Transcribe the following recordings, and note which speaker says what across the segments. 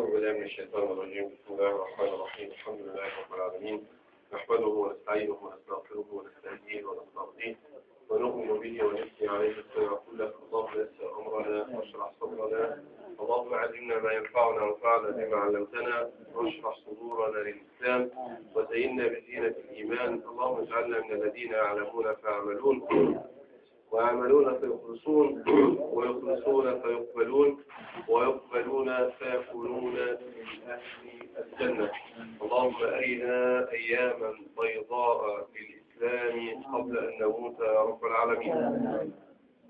Speaker 1: أعوذ بالله من الشيطان الرجيم. بسم الله الرحمن الرحيم. الحمد لله رب العالمين. نحمده ونستعينه ونستغفره ونستهديه ونستغفره. ونؤمن به ونثني عليه الخير كله اللهم يسر أمرنا واشرح صدرنا. اللهم علمنا ما ينفعنا وانفعنا بما علمتنا. واشرح صدورنا للإسلام. وزينا بزينة الإيمان. اللهم اجعلنا من الذين يعلمون فيعملون ويعملون فيخلصون ويخلصون فيقبلون ويقبلون فيكونون من أهل الجنة. اللهم أرنا أياما بيضاء للإسلام قبل أن نموت يا رب العالمين.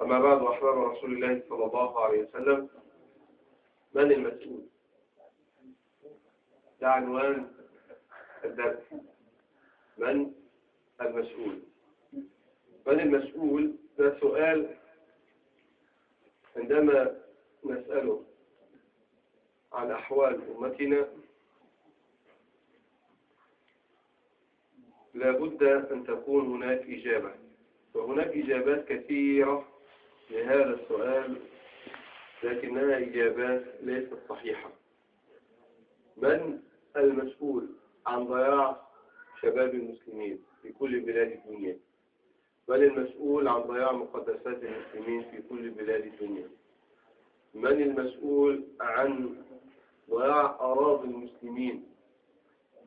Speaker 1: أما بعد أحباب رسول الله صلى الله عليه وسلم من المسؤول؟ ده عنوان الدرس. من المسؤول؟ من المسؤول ده سؤال عندما نسأله عن أحوال أمتنا لابد أن تكون هناك إجابة. وهناك إجابات كثيرة لهذا السؤال لكنها إجابات ليست صحيحة. من المسؤول عن ضياع شباب المسلمين في كل بلاد الدنيا؟ من المسؤول عن ضياع مقدسات المسلمين في كل بلاد الدنيا. من المسؤول عن ضياع أراضي المسلمين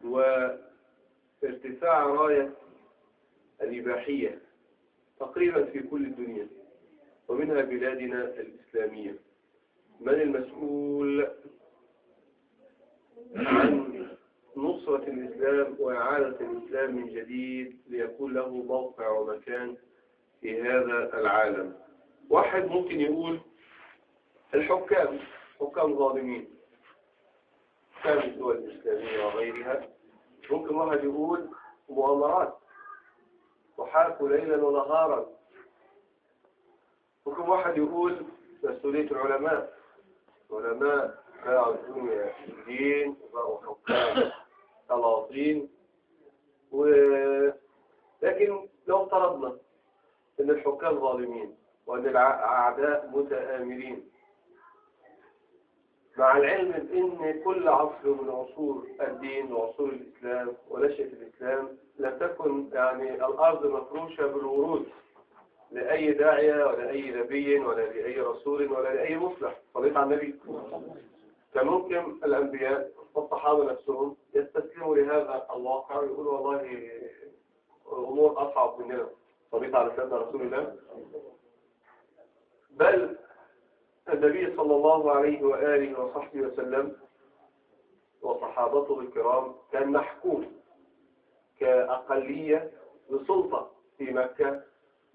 Speaker 1: وارتفاع راية الإباحية تقريبا في كل الدنيا ومنها بلادنا الإسلامية. من المسؤول عن الإسلام وإعادة الإسلام من جديد ليكون له موقع ومكان في هذا العالم. واحد ممكن يقول الحكام حكام ظالمين. حكام الدول الإسلامية وغيرها. ممكن واحد يقول مؤامرات. وحاكوا ليلا ونهارا. ممكن واحد يقول مسؤولية العلماء. العلماء باعوا الدنيا الدين وبقوا حكام سلاطين و... لكن لو افترضنا إن الحكام ظالمين وإن الأعداء متآمرين مع العلم ان كل عصر من عصور الدين وعصور الإسلام ونشأة الإسلام لم تكن يعني الأرض مفروشة بالورود لأي داعية ولا أي نبي ولا لأي رسول ولا لأي مصلح. صليت على النبي. كان ممكن الأنبياء والصحابة نفسهم يستسلموا لهذا الواقع ويقولوا والله الأمور أصعب مننا. صليت على سيدنا رسول الله. بل النبي صلى الله عليه وآله وصحبه وسلم وصحابته الكرام كان محكوم كأقلية لسلطة في مكة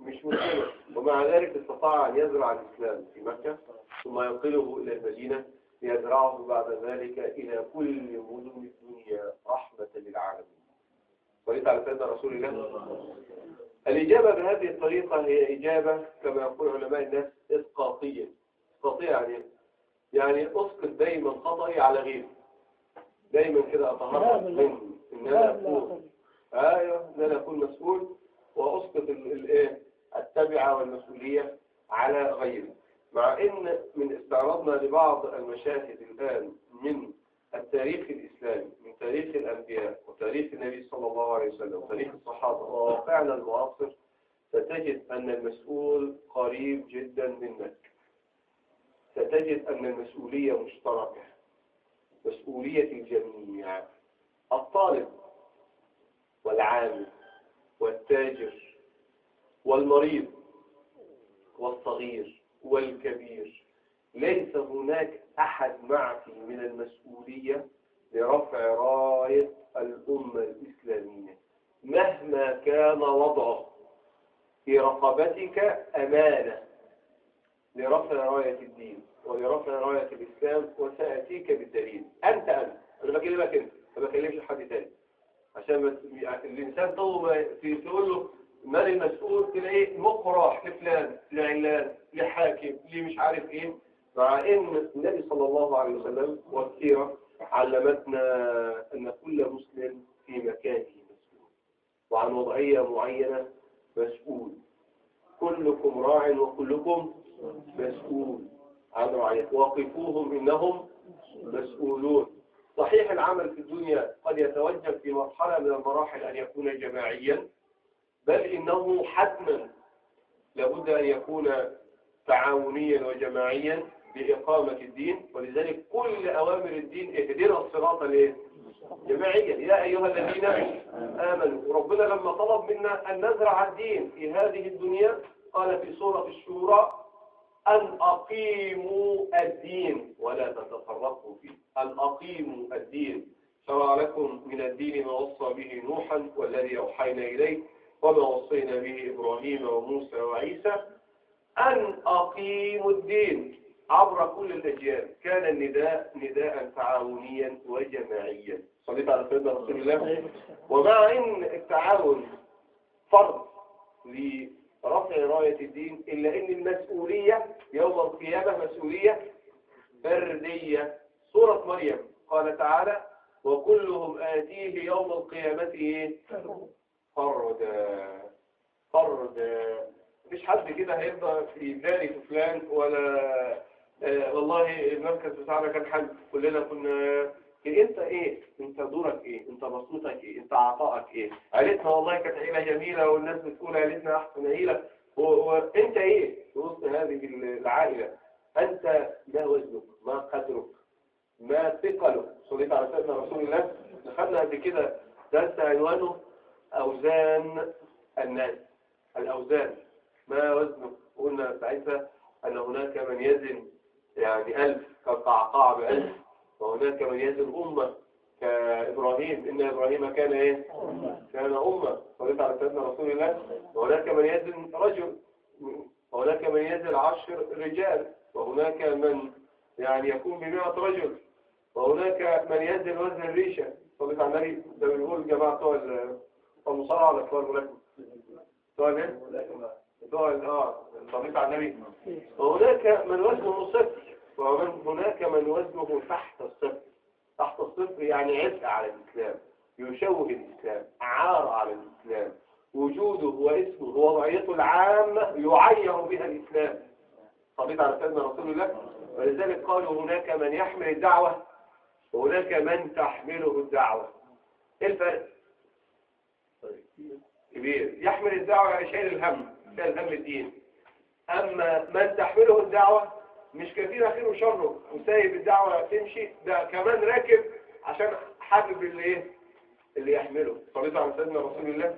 Speaker 1: مش مسلمة. ومع ذلك استطاع أن يزرع الإسلام في مكة ثم ينقله إلى المدينة. ليزرعه بعد ذلك إلى كل مدن الدنيا رحمة للعالمين. صليت على سيدنا رسول الله. الإجابة بهذه الطريقة هي إجابة كما يقول علماء الناس إسقاطية. إسقاطية يعني يعني أسقط دايما خطأي على غيري. دايما كده أتهرب من إن أنا أكون أيوه إن أنا أكون مسؤول وأسقط الإيه التبعة والمسؤولية على غيري. مع ان من استعراضنا لبعض المشاهد الآن من التاريخ الإسلامي من تاريخ الأنبياء وتاريخ النبي صلى الله عليه وسلم وتاريخ الصحابة وواقعنا المعاصر ستجد أن المسؤول قريب جدا منك ستجد أن المسؤولية مشتركة. مسؤولية الجميع الطالب والعامل والتاجر والمريض والصغير. والكبير. ليس هناك أحد معفي من المسؤولية لرفع راية الأمة الإسلامية مهما كان وضعه. في رقبتك أمانة لرفع راية الدين ولرفع راية الإسلام وسأتيك بالدليل. أنت أنت أنا بكلمك أنت ما بكلمش حد تاني. عشان بس الإنسان طول في تقول له من المسؤول تلاقيه مقرح لفلان لعلان لحاكم ليه مش عارف إيه. مع إن النبي صلى الله عليه وسلم والسيرة علمتنا أن كل مسلم في مكانه مسؤول. وعن وضعية معينة مسؤول. كلكم راع وكلكم مسؤول. عن رعية. وقفوهم إنهم مسؤولون. صحيح العمل في الدنيا قد يتوجب في مرحلة من المراحل أن يكون جماعيا. بل إنه حتما لابد أن يكون تعاونيا وجماعيا بإقامة الدين ولذلك كل أوامر الدين اهدنا الصراط؟ جماعيا يا أيها الذين آمنوا ربنا لما طلب منا أن نزرع الدين في هذه الدنيا قال في سورة الشورى أن أقيموا الدين ولا تتفرقوا فيه. أن أقيموا الدين. شرع لكم من الدين ما وصى به نوحا والذي أوحينا إليه. وما وصينا به إبراهيم وموسى وعيسى أن أقيموا الدين عبر كل الأجيال. كان النداء نداء تعاونيا وجماعيا. صليت على سيدنا رسول الله. ومع أن التعاون فرض لرفع راية الدين إلا أن المسؤولية يوم القيامة مسؤولية فردية. سورة مريم قال تعالى وكلهم آتيه يوم القيامة فردا فردا مش حد كده هيفضل في بالي في فلان ولا آه والله المركز بتاعنا كان حل كلنا كنا انت إيه؟ انت دورك إيه؟ انت بصمتك إيه؟ انت عطائك إيه؟ عيلتنا والله كانت عيلة جميلة والناس بتقول عيلتنا أحسن عيلة. وانت إيه؟ في وسط هذه العائلة انت ما وزنك ما قدرك ما ثقلك. صليت على سيدنا رسول الله. دخلنا قبل كده درس عنوانه. أوزان الناس. الأوزان. ما وزنه قلنا ساعتها أن هناك من يزن يعني ألف كالقعقاع بألف وهناك من يزن أمة كإبراهيم. إن إبراهيم كان إيه؟ كان أمة. صليت على سيدنا رسول الله. وهناك من يزن رجل. وهناك من يزن عشر رجال. وهناك من يعني يكون بمئة رجل. وهناك من يزن وزن الريشة. صليت على النبي. ده بنقول جماعة بتوع المصارعة ولا بتوع الملاكمة بتوع إيه؟ بتوع آه صليت على النبي. وهناك من وزنه صفر وهناك من وزنه تحت الصفر. تحت الصفر يعني عبء على الإسلام يشوه الإسلام عار على الإسلام. وجوده واسمه ووضعيته العامة يعير بها الإسلام. صليت على سيدنا رسول الله. ولذلك قالوا هناك من يحمل الدعوة وهناك من تحمله الدعوة. إيه الفرق؟ كبير. يحمل الدعوة يعني شايل الهم شايل هم الدين. أما من تحمله الدعوة مش كثير خير وشره. وسايب الدعوة تمشي ده كمان راكب عشان حابب اللي إيه؟ اللي يحمله. صليت على سيدنا رسول الله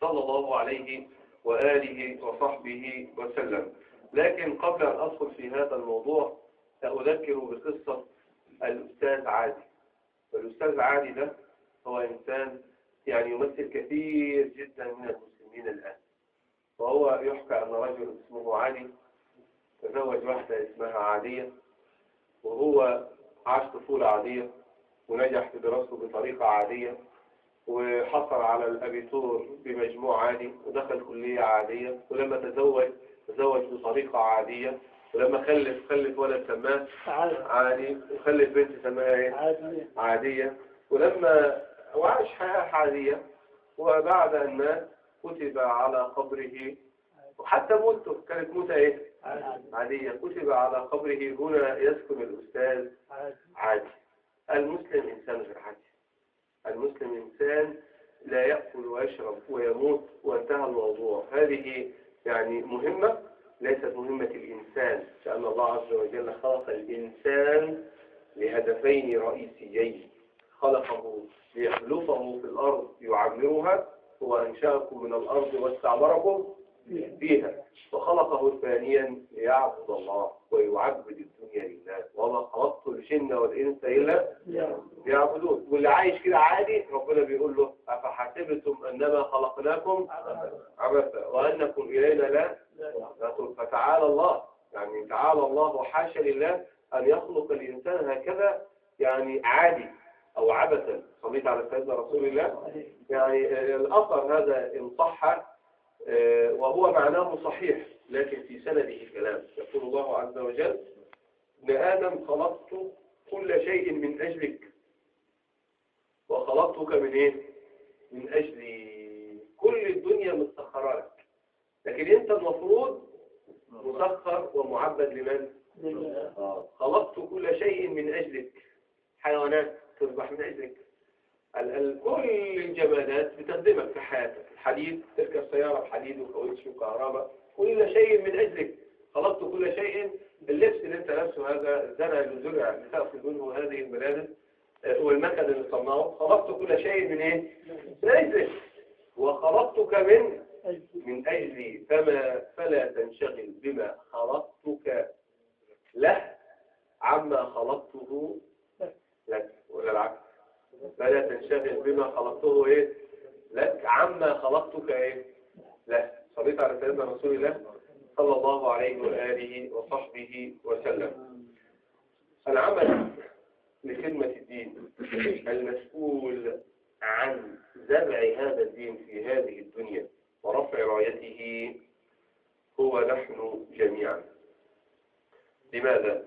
Speaker 1: صلى الله عليه وآله وصحبه وسلم. لكن قبل أن أدخل في هذا الموضوع سأذكر بقصة الأستاذ عادي. والأستاذ عادي ده هو إنسان يعني يمثل كثير جدا من المسلمين الآن. وهو يحكى أن رجل اسمه علي تزوج واحدة اسمها عادية وهو عاش طفولة عادية ونجح في دراسته بطريقة عادية وحصل على الأبيتور بمجموع عادي ودخل كلية عادية ولما تزوج تزوج بطريقة عادية ولما خلف خلف ولد سماه عادي. وخلف بنت سماها إيه؟
Speaker 2: عادية.
Speaker 1: عادية. ولما وعاش حياة عادية وبعد أن مات كتب على قبره وحتى موته كانت موتة إيه؟ عادية. كتب على قبره هنا يسكن الأستاذ عادي. المسلم إنسان غير عادي. المسلم إنسان لا يأكل ويشرب ويموت وانتهى الموضوع. هذه يعني مهمة ليست مهمة الإنسان. لأن الله عز وجل خلق الإنسان لهدفين رئيسيين. خلقه ليخلفه في الأرض يعمرها هو أنشأكم من الأرض واستعمركم فيها. وخلقه ثانيا ليعبد الله ويعبد الدنيا لله. وما خلقت الجن والإنس إلا ليعبدون. واللي عايش كده عادي ربنا بيقول له أفحسبتم أنما خلقناكم عبثا وأنكم إلينا لا فتعالى الله يعني تعالى الله وحاشا لله أن يخلق الإنسان هكذا يعني عادي. أو عبثا صليت على سيدنا رسول الله. يعني آه، الأثر هذا إن صح آه، وهو معناه صحيح لكن في سنده كلام يقول الله عز وجل ابن آدم خلقت كل شيء من أجلك. وخلقتك من إيه؟ من أجلي كل الدنيا مسخرة لك. لكن أنت المفروض مسخر ومعبد لمن؟ خلقت كل شيء من أجلك. حيوانات. تذبح من ال كل الجمادات بتخدمك في حياتك. الحديد تركب سيارة بحديد وكاوتش وكهرباء كل شيء من أجلك. خلقت كل شيء اللبس اللي أنت لابسه هذا الزرع اللي زرع لتأخذ منه هذه الملابس آه، والمكن اللي صنعه. خلقت كل شيء من إيه؟ من أجلك. وخلقتك من من أجلي. فما فلا تنشغل بما خلقتك له عما خلقته لك. ولا العكس. فلا تنشغل بما خلقته إيه؟ لك عما خلقتك إيه؟ له صليت على سيدنا رسول الله صلى الله عليه وآله وصحبه وسلم. العمل لخدمة الدين المسؤول عن زرع هذا الدين في هذه الدنيا ورفع رايته هو نحن جميعا. لماذا؟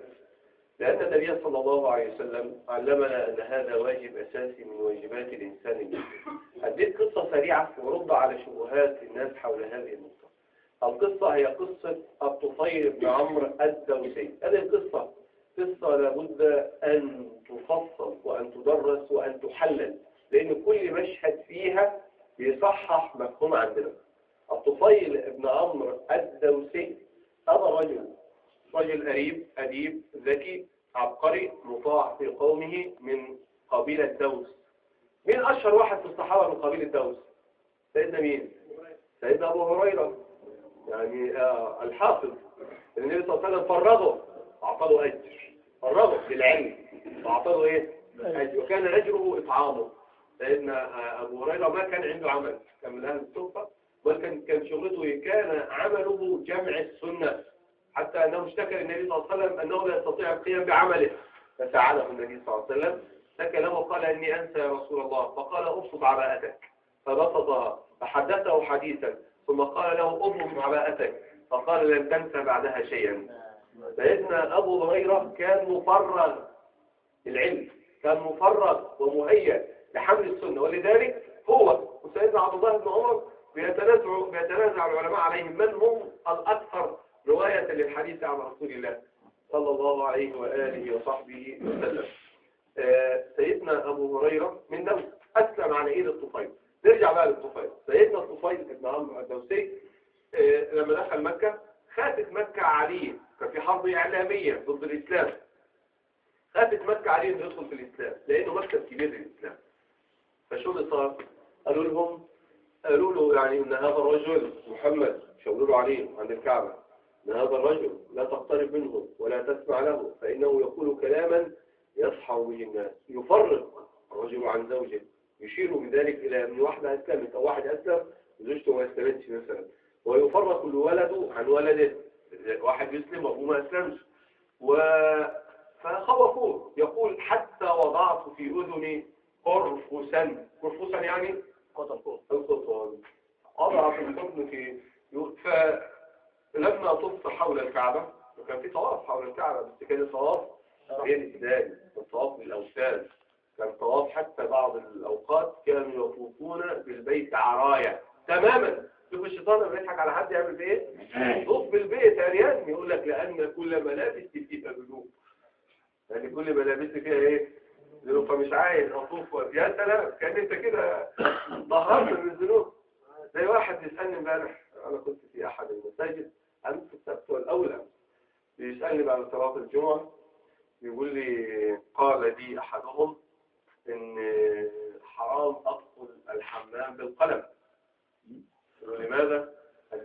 Speaker 1: لأن النبي صلى الله عليه وسلم علمنا أن هذا واجب أساسي من واجبات الإنسان المسلم أديت قصة سريعة ورد على شبهات الناس حول هذه النقطة. القصة هي قصة الطفيل بن عمرو الدوسي. هذه القصة. قصة لابد أن تفصل وأن تدرس وأن تحلل لأن كل مشهد فيها بيصحح مفهوم عندنا. الطفيل بن عمرو الدوسي هذا رجل رجل قريب أديب ذكي عبقري مطاع في قومه من قبيلة دوس مين أشهر واحد في الصحابة من قبيلة دوس سيدنا مين؟ سيدنا أبو هريرة. يعني آه الحافظ. النبي صلى الله عليه وسلم فرغه أعطاه أجر. فرغه بالعلم وأعطاه إيه؟ أجر. وكان أجره إطعامه. سيدنا آه أبو هريرة ما كان عنده عمل. كان من أهل السلطة بل كان كان شغلته إيه؟ كان عمله جمع السنة. حتى أنه اشتكى للنبي صلى الله عليه وسلم أنه لا يستطيع القيام بعمله. فساعده النبي صلى الله عليه وسلم اشتكى له وقال إني أنسى يا رسول الله. فقال أبسط عباءتك فبسطها فحدثه حديثا. ثم قال له أبسط عباءتك فقال لن تنسى بعدها شيئا. سيدنا أبو هريرة كان مفرغ العلم كان مفرغ ومهيأ لحمل السنة. ولذلك هو وسيدنا عبد الله بن عمر بيتنازع العلماء عليهم من هم الأكثر رواية للحديث عن رسول الله صلى الله عليه وآله وصحبه وسلم. آه سيدنا أبو هريرة من دوس أسلم على إيد الطفيل. نرجع بقى للطفيل. سيدنا الطفيل ابن عمرو الدوسي آه لما دخل مكة خافت مكة عليه كان في حرب إعلامية ضد الإسلام. خافت مكة عليه إنه يدخل في الإسلام لأنه مكتب كبير للإسلام. فشو اللي صار؟ قالوا لهم قالوا له يعني إن هذا الرجل محمد شاوروا له عليه عند الكعبة. ان هذا الرجل لا تقترب منه ولا تسمع له فإنه يقول كلاما يصحى به الناس يفرق الرجل عن زوجه يشير بذلك إلى أن واحدة أسلمت أو واحد أسلم زوجته ما أسلمتش مثلا ويفرق الولد عن ولده واحد يسلم وأبوه ما أسلمش. و... فخوفوه يقول حتى وضعت في أذني قرفسا. قرفسا يعني؟ قطن. القطن. أضع في الحضن في ف... لما طفت حول الكعبة وكان في طواف حول الكعبة بس كان الطواف غير إزاي الطواف بالأوثان كان طواف حتى بعض الأوقات كانوا يطوفون بالبيت عرايا. تماما. شوف الشيطان لما يضحك على حد يعمل إيه طوف بالبيت. عريان يقول لك لأن كل ملابس فيها ذنوب يعني كل ملابس فيها إيه؟ ذنوب. فمش عايز أطوف يا سلام. كأن أنت كده ظهرت من الذنوب زي واحد يسألني امبارح أنا كنت في أحد المساجد أمس السبت والأول أمس بيسألني بعد صلاة الجمعة بيقول لي قال لي أحدهم إن حرام أدخل الحمام بالقلم لماذا؟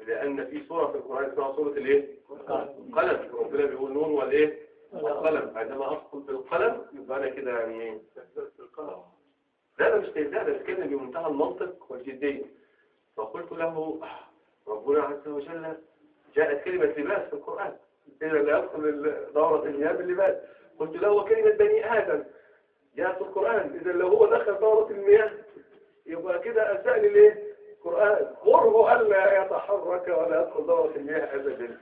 Speaker 1: لأن في سورة في القرآن اسمها سورة الإيه؟ القلم ربنا بيقول نون والإيه؟ القلم عندما أدخل بالقلم يبقى أنا كده يعني إيه؟ لا أنا مش تهزأ ده بتكلم بمنتهى المنطق والجدية فقلت له ربنا عز وجل جاءت كلمة لباس في القرآن. إذا لا يدخل دورة المياه باللباس. قلت له وكلمة بني آدم. جاءت في القرآن. إذا لو هو دخل دورة المياه يبقى كده أسأل ليه؟ القرآن. مره ألا يتحرك ولا يدخل دورة المياه أبدا.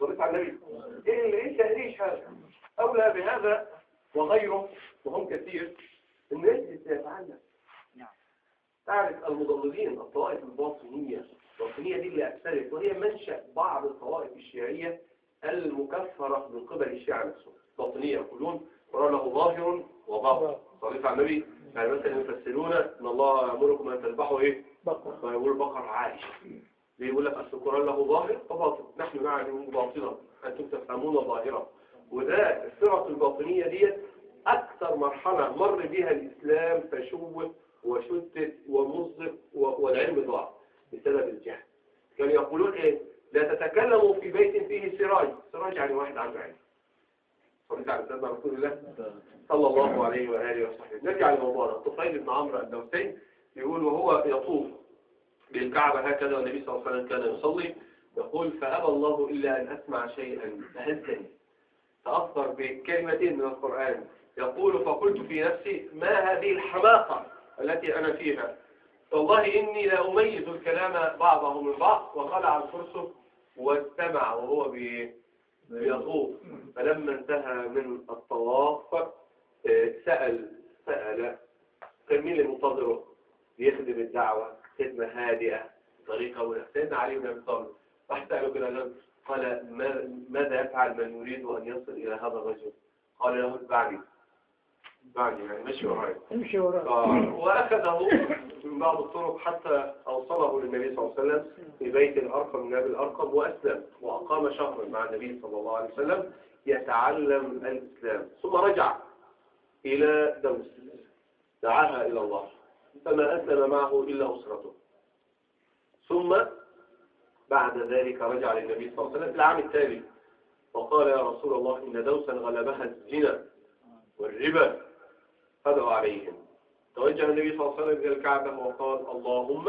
Speaker 1: ضريت على النبي. إيه اللي إيه تهريش هذا؟ أولى بهذا وغيره وهم كثير الناس يتعلم. تعرف المضللين الطوائف الباطنية الباطنية دي اللي أكثرت وهي منشأ بعض الطوائف الشيعية المكفرة من قبل الشيعة نفسه باطنية يقولون القرآن له ظاهر وباطن. صليت على النبي يعني مثلا يفسرون إن الله يأمركم أن تذبحوا إيه؟
Speaker 2: بقرة.
Speaker 1: فيقول بقر عائش ليه يقول لك أصل القرآن له ظاهر وباطن. نحن نعلم باطنا. أنتم تفهمون ظاهرا وده الصراط الباطنية ديت أكثر مرحلة مر بها الإسلام فشوه وشتت ومزق والعلم ضاع. بسبب الجهل. كانوا يقولون إيه؟ لا تتكلموا في بيت فيه سراج. سراج يعني واحد عنده علم صليت على سيدنا رسول الله؟ صلى الله عليه وآله وصحبه. نرجع لموضوعنا. الطفيل بن عمرو الدوسي يقول وهو يطوف بالكعبة هكذا والنبي صلى الله عليه وسلم كان يصلي. يقول فأبى الله إلا أن أسمع شيئا. فهزني. تأثر بكلمتين من القرآن. يقول فقلت في نفسي ما هذه الحماقة التي أنا فيها؟ والله إني لا أميز الكلام بعضه من بعض وخلع الفرس واستمع وهو بي- بيطوف. فلما انتهى من الطواف آه، سأل سأل كان مين اللي منتظره؟ يخدم الدعوة خدمة هادئة طريقة ولا سيدنا علي بن أبي طالب راح سأله كده قال- قال ما- ماذا يفعل من يريد أن يصل إلى هذا الرجل؟ قال له اتبعني اتبعني يعني مشي ورايا.
Speaker 2: امشي وراه
Speaker 1: آه، وأخذه من بعض الطرق حتى أوصله للنبي صلى الله عليه وسلم في بيت الأرقم من أبي الأرقم وأسلم وأقام شهرا مع النبي صلى الله عليه وسلم يتعلم الإسلام. ثم رجع إلى دوس دعاها إلى الله. فما أسلم معه إلا أسرته. ثم بعد ذلك رجع للنبي صلى الله عليه وسلم في العام التالي. وقال يا رسول الله إن دوسا غلبها الزنا والربا. فدعوا عليهم. توجه النبي صلى الله عليه وسلم إلى الكعبة وقال اللهم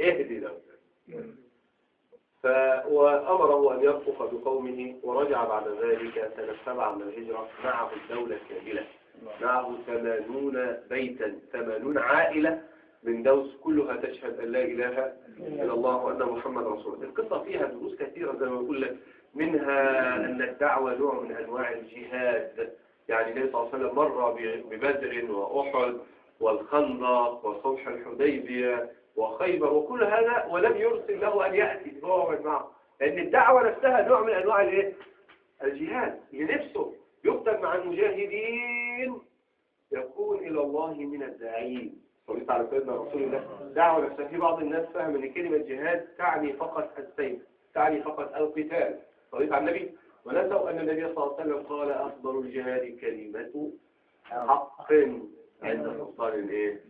Speaker 1: اهدي دوسا ف... وأمره أن يرفق بقومه ورجع بعد ذلك سنة سبعة من الهجرة معه الدولة كاملة. معه ثمانون بيتا ثمانون عائلة من دوس كلها تشهد أن لا إله إلا الله وأن محمد رسول الله. القصة فيها دروس كثيرة زي ما بقول لك منها أن الدعوة نوع من أنواع الجهاد. يعني النبي صلى الله عليه وسلم مر ببدر وأحد والخندق وصلح الحديبية وخيبر وكل هذا ولم يرسل له أن يأتي هو ومن معه. لأن الدعوة نفسها نوع من أنواع الإيه؟ الجهاد. لنفسه يقتل مع المجاهدين. يكون إلى الله من الداعين. صليت على سيدنا رسول الله؟ دعوة نفسها. في بعض الناس فهم أن كلمة جهاد تعني فقط السيف تعني فقط القتال. صليت على النبي؟ ونسوا أن النبي صلى الله عليه وسلم قال أفضل الجهاد كلمة حق عند سلطان الايه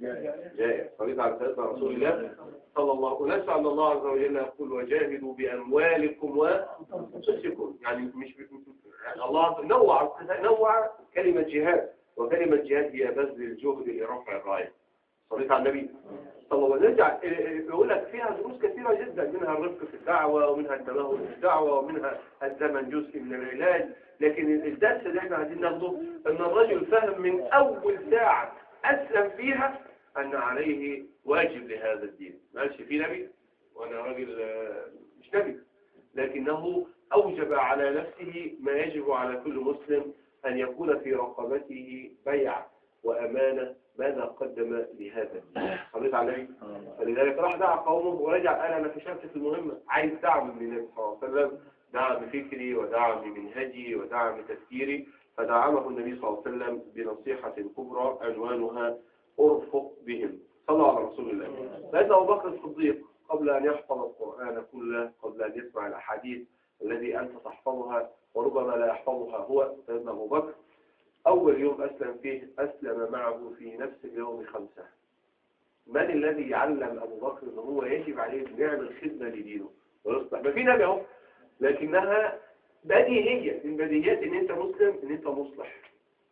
Speaker 1: جائر صليت على سيدنا رسول الله صلى الله ونسأل أن الله عز وجل يقول وجاهدوا بأموالكم وأنفسكم يعني مش. الله نوع نوع كلمة جهاد. وكلمة جهاد هي بذل الجهد لرفع الراية على النبي. صلى الله عليه نرجع يقول لك فيها دروس كثيرة جدا منها الرفق في الدعوة ومنها التمهل في الدعوة ومنها الزمن جزء من العلاج. لكن الدرس اللي إحنا عايزين ناخده إن الرجل فهم من أول ساعة أسلم فيها أن عليه واجب لهذا الدين. ما قالش في نبي؟ وأنا راجل آه، مش نبي. لكنه أوجب على نفسه ما يجب على كل مسلم أن يكون في رقبته بيع وأمانة ماذا قدم لهذا صليت على النبي فلذلك راح دعا قومه ورجع قال أنا فشلت في المهمة عايز دعم من النبي صلى الله عليه وسلم دعم فكري ودعم منهجي ودعم تفكيري فدعمه النبي صلى الله عليه وسلم بنصيحة كبرى عنوانها أرفق بهم صلى على رسول الله. سيدنا أبو بكر الصديق قبل أن يحفظ القرآن كله قبل أن يسمع الأحاديث الذي أنت تحفظها وربما لا يحفظها هو سيدنا أبو بكر أول يوم أسلم فيه أسلم معه في نفس اليوم خمسة. من الذي يعلم أبو بكر أنه هو يجب عليه أن يعمل خدمة لدينه؟ ويصلح ما في نبي أهو. لكنها بديهية من بديهيات إن أنت مسلم إن أنت مصلح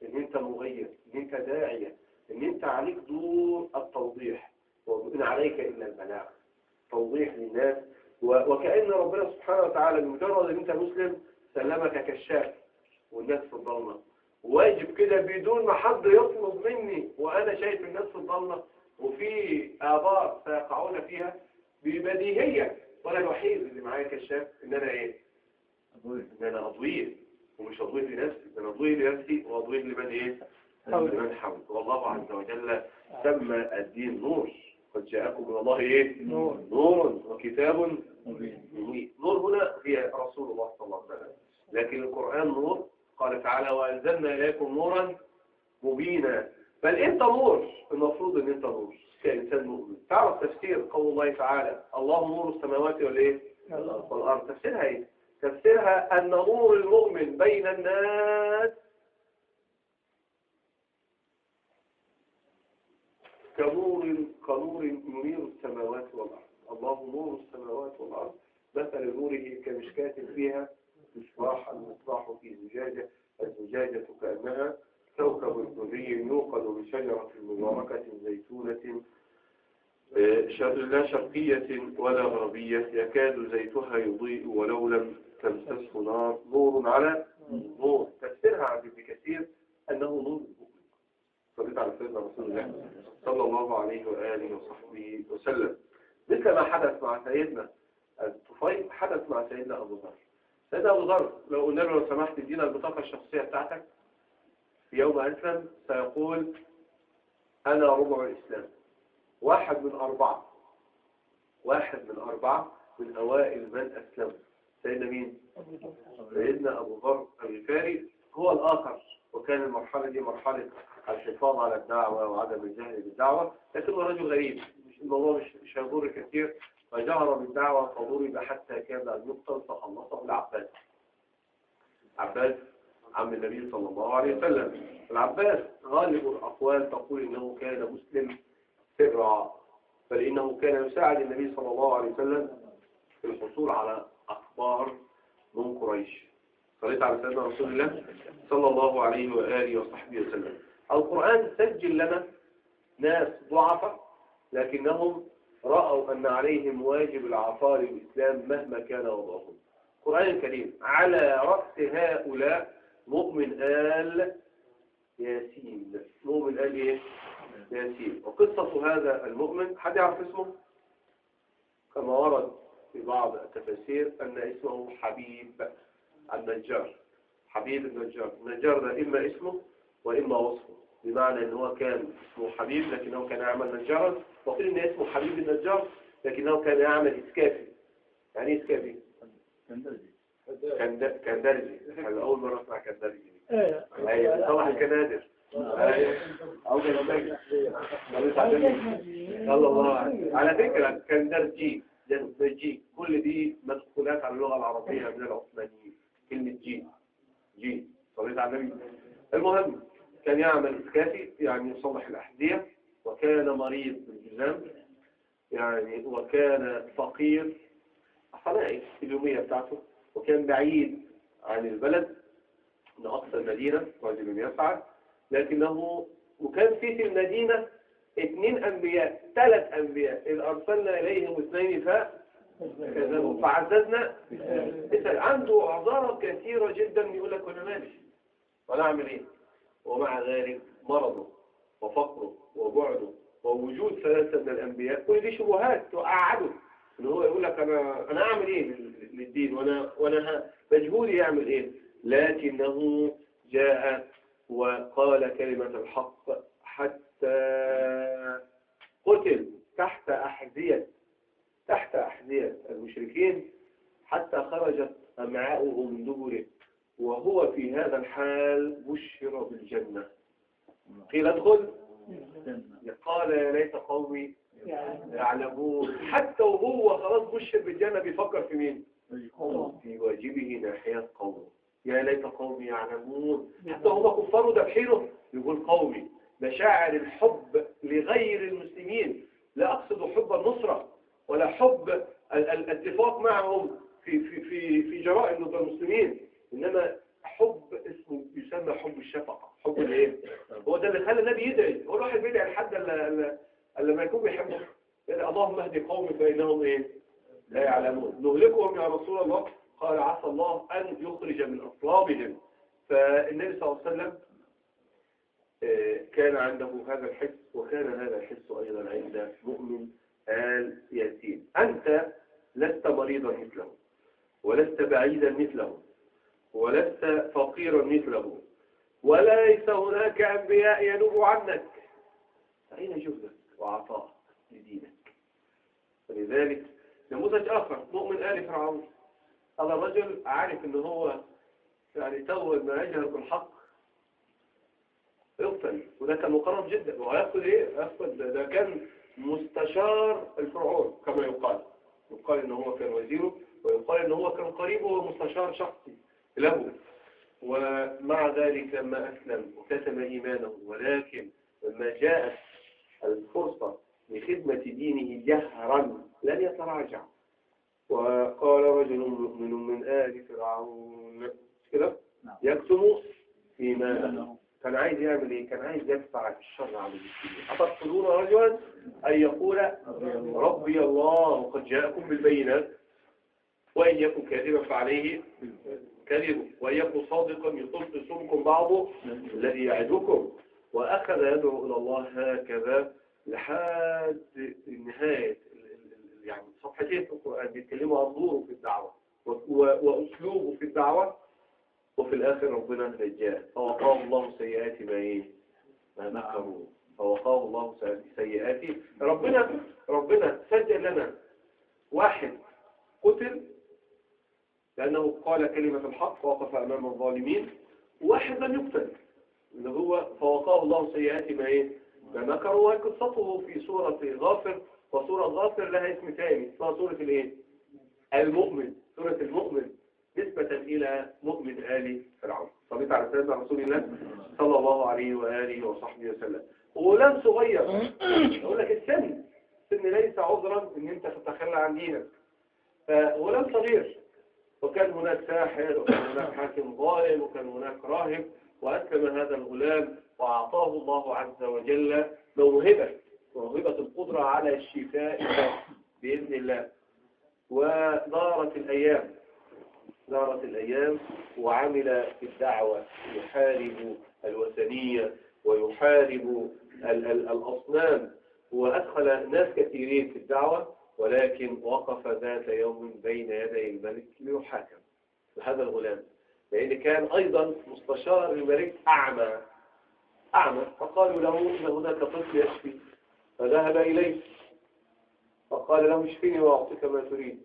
Speaker 1: إن أنت مغير إن أنت داعية إن أنت عليك دور التوضيح. وإن عليك إلا البلاغ. توضيح للناس. وكأن ربنا سبحانه وتعالى بمجرد إن أنت مسلم سلمك كشاف والناس في الضلمة. واجب كده بدون ما حد يطلب مني وأنا شايف الناس في الضلمة وفي آبار سيقعون فيها ببديهية. وأنا الوحيد اللي معايا كشاف إن أنا إيه؟ إن أنا اضويه ومش اضويه لنفسي أنا اضويه لنفسي واضويه لمن إيه؟
Speaker 2: حولي.
Speaker 1: لمن حولي والله عز وجل سمى الدين نور. قد جاءكم من الله إيه؟
Speaker 2: نور.
Speaker 1: نور وكتاب مبين. نور هنا هي رسول الله صلى الله عليه وسلم. لكن القرآن نور قال تعالى وأنزلنا إليكم نورا مبينا. بل أنت نور المفروض أن أنت نور كإنسان مؤمن. تعرف تفسير قول الله تعالى الله نور السماوات والإيه؟ والأرض. تفسيرها إيه؟ تفسيرها أن نور المؤمن بين الناس كنور كنور ينير السماوات والأرض. الله نور السماوات والأرض مثل نوره كمشكاة فيها مصباح المصباح في زجاجة الزجاجة كأنها كوكب دري يوقد بشجرة مباركة زيتونة لا شرقية ولا غربية يكاد زيتها يضيء ولو لم تمسسه نار نور على نور. تفسيرها عند ابن كثير أنه نور صليت على سيدنا رسول الله صلى الله عليه وآله وصحبه وسلم. مثل ما حدث مع سيدنا الطفيل حدث مع سيدنا أبو ذر سيدنا أبو ذر لو قلنا له لو سمحت ادينا البطاقة الشخصية بتاعتك في يوم أسلم سيقول أنا ربع الإسلام. واحد من أربعة. واحد من أربعة من أوائل من أسلم. سيدنا مين؟ سيدنا أبو ذر الغفاري. هو الآخر وكان المرحلة دي مرحلة الحفاظ على الدعوة وعدم الجهل بالدعوة لكنه رجل غريب. الموضوع مش هيضر كثير فجهر بالدعوة فضرب حتى كاد أن يقتل فخلصه العباس. عباس عم النبي صلى الله عليه وسلم. العباس غالب الأقوال تقول إنه كان مسلم سرا بل إنه كان يساعد النبي صلى الله عليه وسلم في الحصول على أخبار من قريش. صليت على سيدنا رسول الله صلى الله عليه وآله وصحبه وسلم. القرآن سجل لنا ناس ضعفة لكنهم رأوا أن عليهم واجب العطاء للإسلام مهما كان وضعهم. القرآن الكريم على رأس هؤلاء مؤمن آل ياسين. مؤمن آل إيه؟ ياسين. وقصة هذا المؤمن حد يعرف اسمه؟ كما ورد في بعض التفاسير أن اسمه حبيب النجار. حبيب النجار. النجار ده إما اسمه وإما وصفه. بمعنى أن هو كان اسمه حبيب لكنه كان يعمل نجارا. وقيل أن اسمه حبيب النجار لكنه كان يعمل إسكافي. يعني إيه إسكافي؟ كان كان درجي أنا أول مرة أسمع كان درجي أيوة طبعا كنادر. أو كان صلى الله. عليه على فكرة كان درجي درجي كل دي مدخولات على اللغة العربية من العثمانيين. كلمة جي. جي. صليت على النبي. المهم كان يعمل إسكافي يعني يصلح الأحذية. وكان مريض بالجذام يعني وكان فقير. حلائق اليومية بتاعته. وكان بعيد عن البلد من أقصى المدينة رجل يسعى لكنه وكان في في المدينة اثنين أنبياء ثلاث أنبياء. إذ أرسلنا إليهم اثنين فكذبوا فعززنا اسأل عنده أعذار كثيرة جدا يقول لك أنا مالي وأنا أعمل إيه؟ ومع ذلك مرضه. وفقره وبعده ووجود ثلاثة من الأنبياء كل دي شبهات تقعده إن هو يقول لك أنا أنا أعمل إيه للدين؟ وأنا وأنا مجهولي يعمل إيه؟ لكنه جاء وقال كلمة الحق حتى قتل تحت أحذية تحت أحذية المشركين حتى خرجت أمعاؤه من دبره. وهو في هذا الحال بشر بالجنة. قيل ادخل قال يا ليت قومي يعلمون. حتى وهو خلاص بشر بالجنة بيفكر في مين؟ في واجبه ناحية قومه. يا ليت قومي يعلمون. حتى هم كفار دبحينه يقول قومي مشاعر الحب لغير المسلمين. لا أقصد حب النصرة ولا حب الاتفاق معهم في في في في جرائم ضد المسلمين. إنما حب اسمه يسمى حب الشفقة. حب الإيه؟ هو ده اللي خلى النبي يدعي. هو الواحد بيدعي لحد اللي ما يكون بيحبه. اللهم اهدي قومي فإنهم إيه؟ لا يعلمون. نهلكهم يا رسول الله. قال عسى الله أن يخرج من أصلابهم. فالنبي صلى الله عليه وسلم كان عنده هذا الحس وكان هذا الحس أيضا عند مؤمن آل ياسين. أنت لست مريضا مثله ولست بعيدا مثله. ولست فقيرا مثله. وليس هناك أنبياء ينوب عنك. أين جهدك وعطاءك لدينك؟ فلذلك نموذج آخر مؤمن آل فرعون. هذا الرجل عارف ان هو يعني تو ما يجهر بالحق يقتل وده كان مقرب جدا وهيقتل إيه؟ ده, ده كان مستشار الفرعون كما يقال. يقال ان هو كان وزيره ويقال ان هو كان قريبه ومستشار شخصي. له. ومع ذلك لما أسلم وكتم إيمانه ولكن لما جاءت الفرصة لخدمة دينه جهرا لن يتراجع. وقال رجل مؤمن من آل فرعون كده؟
Speaker 2: نعم.
Speaker 1: يكتم إيمانه. كان عايز يعمل إيه؟ كان عايز يدفع الشر عن المسلمين. أتقتلون رجلا؟ أن يقول ربي الله قد جاءكم بالبينات وإن يكن كاذبا فعليه. كذب وإن صادقا يخصصكم بعضه الذي يعدكم. وأخذ يدعو إلى الله هكذا لحد نهاية يعني صفحتين في القرآن بيتكلموا عن دوره في الدعوة وأسلوبه في الدعوة. وفي الآخر ربنا نجاه. فوقاه الله سيئات ما إيه؟ ما مكروا. فوقاه الله سيئات. ربنا ربنا سجل لنا واحد قتل لأنه قال كلمة الحق ووقف أمام الظالمين واحد لم يقتل اللي هو فوقاه الله سيئات ما إيه؟ ما مكروا وهي قصته في سورة غافر وسورة غافر لها اسم ثاني اسمها سورة الإيه؟ المؤمن سورة المؤمن نسبة إلى مؤمن آل فرعون. صليت على سيدنا رسول الله صلى الله عليه وآله وصحبه وسلم. غلام صغير يقول لك السن السن ليس عذرا إن أنت تتخلى عن دينك. فغلام صغير وكان هناك ساحر وكان هناك حاكم ظالم وكان هناك راهب وأسلم هذا الغلام وأعطاه الله عز وجل موهبة موهبة القدرة على الشفاء بإذن الله. ودارت الأيام دارت الأيام وعمل في الدعوة يحارب الوثنية ويحارب ال- ال- الأصنام وأدخل ناس كثيرين في الدعوة. ولكن وقف ذات يوم بين يدي الملك ليحاكم. هذا الغلام لأن كان أيضا مستشار الملك أعمى أعمى فقالوا له إن هناك طفل يشفي. فذهب إليه فقال له اشفيني وأعطيك ما تريد.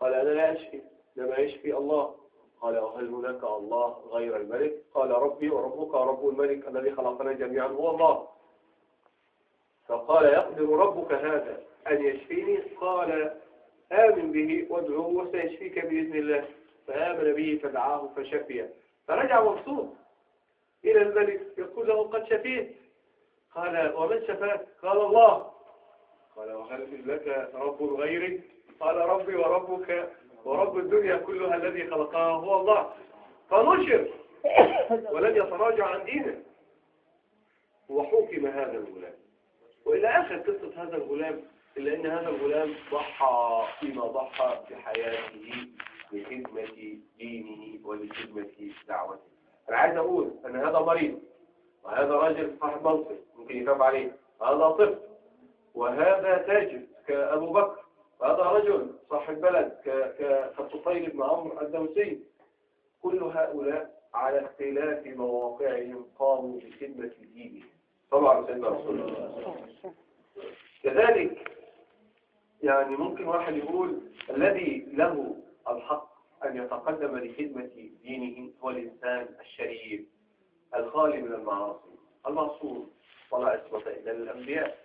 Speaker 1: قال أنا لا أشفي لما يشفي الله. قال وهل هناك الله غير الملك؟ قال ربي وربك ورب الملك الذي خلقنا جميعا هو الله. فقال يقدر ربك هذا. أن يشفيني؟ قال آمن به وادعوه وسيشفيك بإذن الله. فآمن به فدعاه فشفي. فرجع مبسوط. إلى الملك يقول له قد شفيت. قال ومن شفاك قال الله. قال وهل لك رب غيري قال ربي وربك ورب الدنيا كلها الذي خلقها هو الله. فنشر. ولن يتراجع عن دينه. وحكم هذا الغلام. وإلى آخر قصة هذا الغلام إلا أن هذا الغلام ضحى فيما ضحى بحياته لخدمة دينه ولخدمة دعوته. أنا عايز أقول أن هذا مريض وهذا راجل صاحب منصب ممكن يخاف عليه هذا طفل وهذا تاجر كأبو بكر وهذا رجل صاحب بلد كالطفيل بن عمرو الدوسي. كل هؤلاء على اختلاف مواقعهم قاموا بخدمة دينهم. طبعا سيدنا رسول الله يعني ممكن واحد يقول الذي له الحق أن يتقدم لخدمة دينه هو الإنسان الشريف الخالي من المعاصي المعصوم ولا عصمة إلا للأنبياء.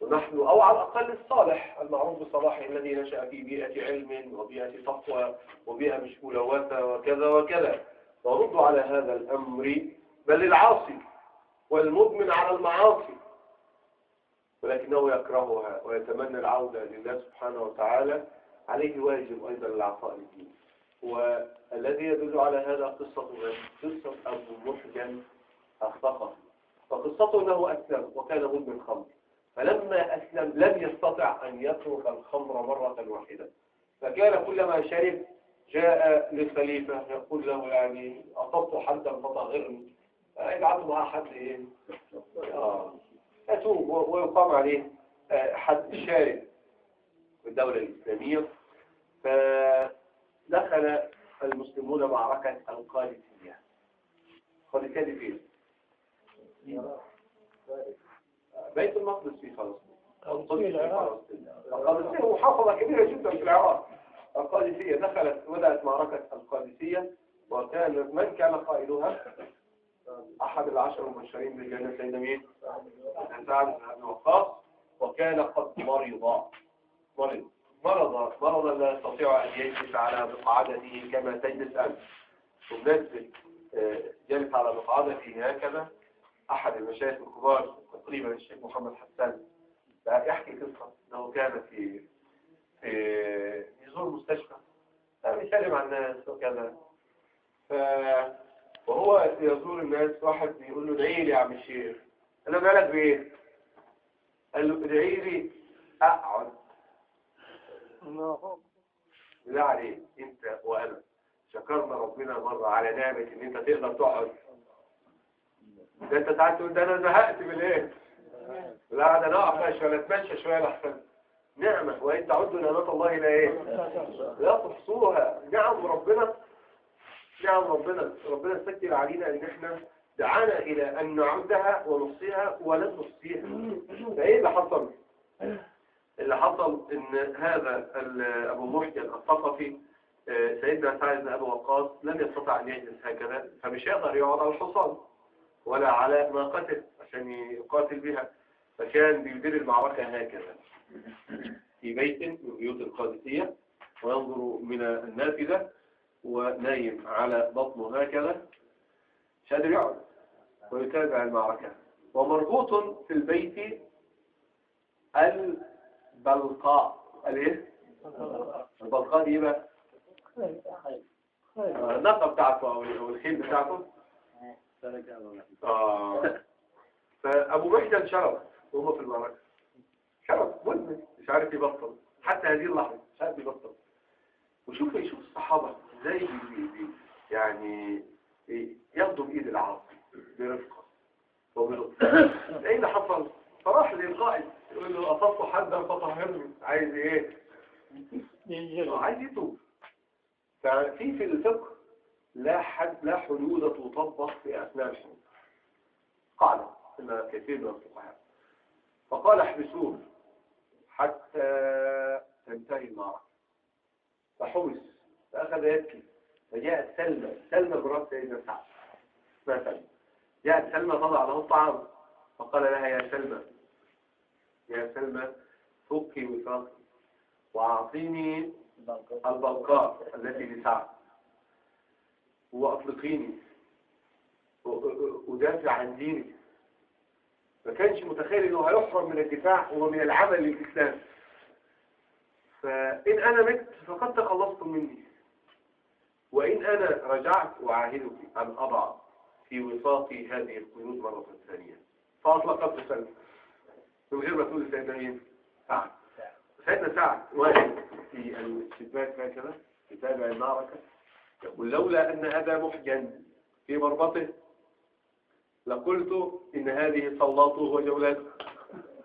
Speaker 1: ونحن أو على الأقل الصالح المعروف بصلاحه الذي نشأ في بيئة علم وبيئة تقوى وبيئة مش ملوثة وكذا وكذا. ورد على هذا الأمر بل العاصي والمدمن على المعاصي. ولكنه يكرهها ويتمنى العودة لله سبحانه وتعالى. عليه واجب أيضا العطاء الدين والذي يدل على هذا قصة قصة أبو محجن الثقفي فقصته أنه أسلم وكان مدمن خمر فلما أسلم لم يستطع أن يترك الخمر مرة واحدة. فكان كلما شرب جاء للخليفة يقول له يعني أصبت حدا فطهرني. اجعلوا معاه حد إيه؟ آه. يتوب ويقام عليه آه، حد الشارب في الدولة الإسلامية. فدخل المسلمون معركة القادسية القادسية دي فين؟ بيت المقدس في فلسطين. القدس في فلسطين. القادسية محافظة كبيرة جدا في العراق. القادسية دخلت بدأت معركة القادسية وكان من كان قائدها أحد العشر المبشرين بالجنة سيدنا مين؟ سعد بن أبي وقاص. وكان قد مرض. مرض. مرض. مرضا لا يستطيع أن يجلس على مقعدته كما تجلس أنت. وبنزل جلس على مقعدته هكذا. أحد المشايخ الكبار تقريبا الشيخ محمد حسان يحكي قصة أنه كان في في يزور مستشفى. يسلم على الناس وكذا. وهو يزور الناس واحد بيقول له ادعي لي يا عم الشيخ. أنا مالك بايه قال له ادعي لي أقعد. لا عليك أنت وأنا شكرنا ربنا مرة على نعمة إن أنت تقدر تقعد. ده أنت ساعات تقول ده أنا زهقت من إيه؟ لا ده أنا اقف شوية أتمشى شوية لحسن. نعمة وإن تعدوا نعمات الله لا إيه؟ لا تحصوها. نعم ربنا نعم ربنا ربنا سجل علينا إن إحنا دعانا إلى أن نعدها ونحصيها ولن نحصيها فإيه اللي حصل؟ اللي حصل إن هذا أبو محجن الثقفي سيدنا سعد بن أبي وقاص لم يستطع أن يجلس هكذا فمش يقدر يقعد على الحصان ولا على ناقته عشان يقاتل بها فكان بيدير المعركة هكذا. في بيت من بيوت القادسية وينظر من النافذة ونايم على بطنه هكذا. مش قادر يقعد ويتابع المعركة. ومربوط في البيت البلقاء. الايه البلقاء دي بقى؟ النقة بتاعته أو الخيل بتاعته آه. فأبو محجن شرب وهو في المعركة. شرب مدمن مش عارف يبطل. حتى هذه اللحظة مش عارف يبطل. وشوف يشوف الصحابة. إزاي يعني ياخدوا بايد العاصي برفقة وبلطف. إيه اللي حصل فراح للقائد يقول له أصبت حدا فطهرني عايز إيه؟ عايز يتوب. ففي في الفقه لا حد لا حدود تطبق في أثناء الحروب قاعدة إن كثير من الفقهاء. فقال احبسوه حتى تنتهي المعركة. فحبس. فأخذ يبكي. فجاءت سلمى سلمى مرات سيدنا سعد اسمها سلمى. جاءت سلمى تضع له الطعام فقال لها يا سلمى يا سلمى فكي وثاقي وأعطيني البلقاء التي لسعد. وأطلقيني. ودافع عن ديني. ما كانش متخيل إنه هيحرم من الدفاع ومن العمل للإسلام. فإن أنا مت فقد تخلصتم مني. وإن أنا رجعت أعاهدك أن أضع في وفاقي هذه القيود مرة ثانية. فأطلقت سلمى من غير ما تقول سيدنا مين سعد. سيدنا سعد. واحد في الشباك هكذا. يتابع المعركة. يقول لولا أن هذا محجن في مربطه لقلت إن هذه صلاته وجولاته.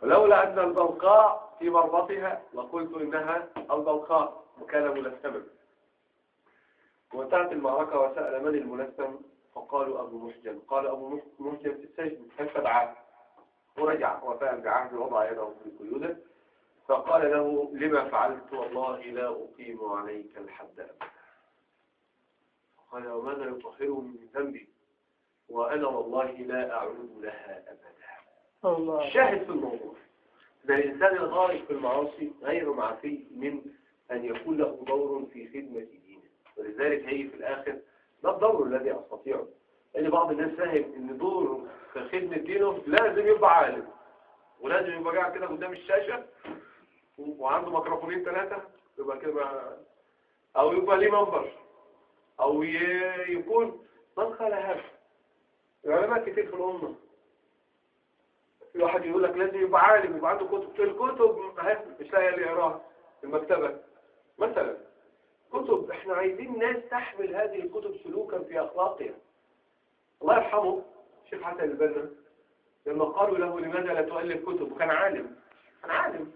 Speaker 1: ولولا أن البلقاء في مربطها لقلت إنها البلقاء. وكان ملثما. وانتهت المعركة وسأل من الملثم؟ فقالوا أبو محجن. قال أبو محجن في السجن. فاستدعاه ورجع. وفاء بعهد وضع يده في قيوده. فقال له لما فعلت؟ والله لا أقيم عليك الحد أبدا. قال وماذا يطهره من ذنبي؟ وأنا والله لا أعود لها أبدا.
Speaker 2: الله.
Speaker 1: الشاهد في الموضوع. ده الإنسان الغارق في المعاصي غير معفي من أن يكون له دور في خدمة ولذلك هي في الآخر ما الدور الذي أستطيعه. لأن بعض الناس فاهم أن دوره في خدمة دينه لازم يبقى عالم. ولازم يبقى قاعد كده قدام الشاشة وعنده ميكروفونين ثلاثة يبقى كده أو يبقى ليه منبر أو يكون من خلى هذا العلماء كتير في الأمة. في واحد يقول لك لازم يبقى عالم يبقى عنده كتب. الكتب مش لاقي اللي يقراها. في المكتبة مثلا. كتب. إحنا عايزين ناس تحمل هذه الكتب سلوكا في أخلاقها الله يرحمه الشيخ حسن البنا لما قالوا له لماذا لا تؤلف كتب؟ وكان عالم كان عالم.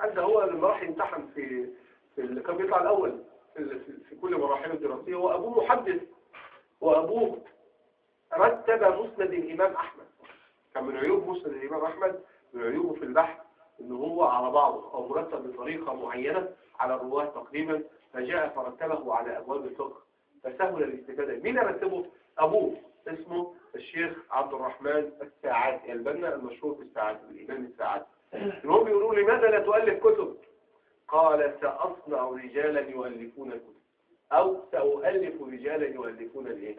Speaker 1: حتى هو لما راح يمتحن في, في كان بيطلع الأول في, في, كل مراحله الدراسية. وأبوه محدث وأبوه رتب مسند الإمام أحمد. كان من عيوب مسند الإمام أحمد من عيوبه في البحث إن هو على بعضه أو مرتب بطريقة معينة على الرواة تقريبا. فجاء فرتبه على أبواب الفقه فسهل الاستفادة. مين رتبه أبوه. اسمه الشيخ عبد الرحمن الساعدي البنا المشهور بالساعدي الإمام الساعدي هم بيقولوا لماذا لا تؤلف كتب؟ قال سأصنع رجالا يؤلفون الكتب. أو سأؤلف رجالا يؤلفون الإيه؟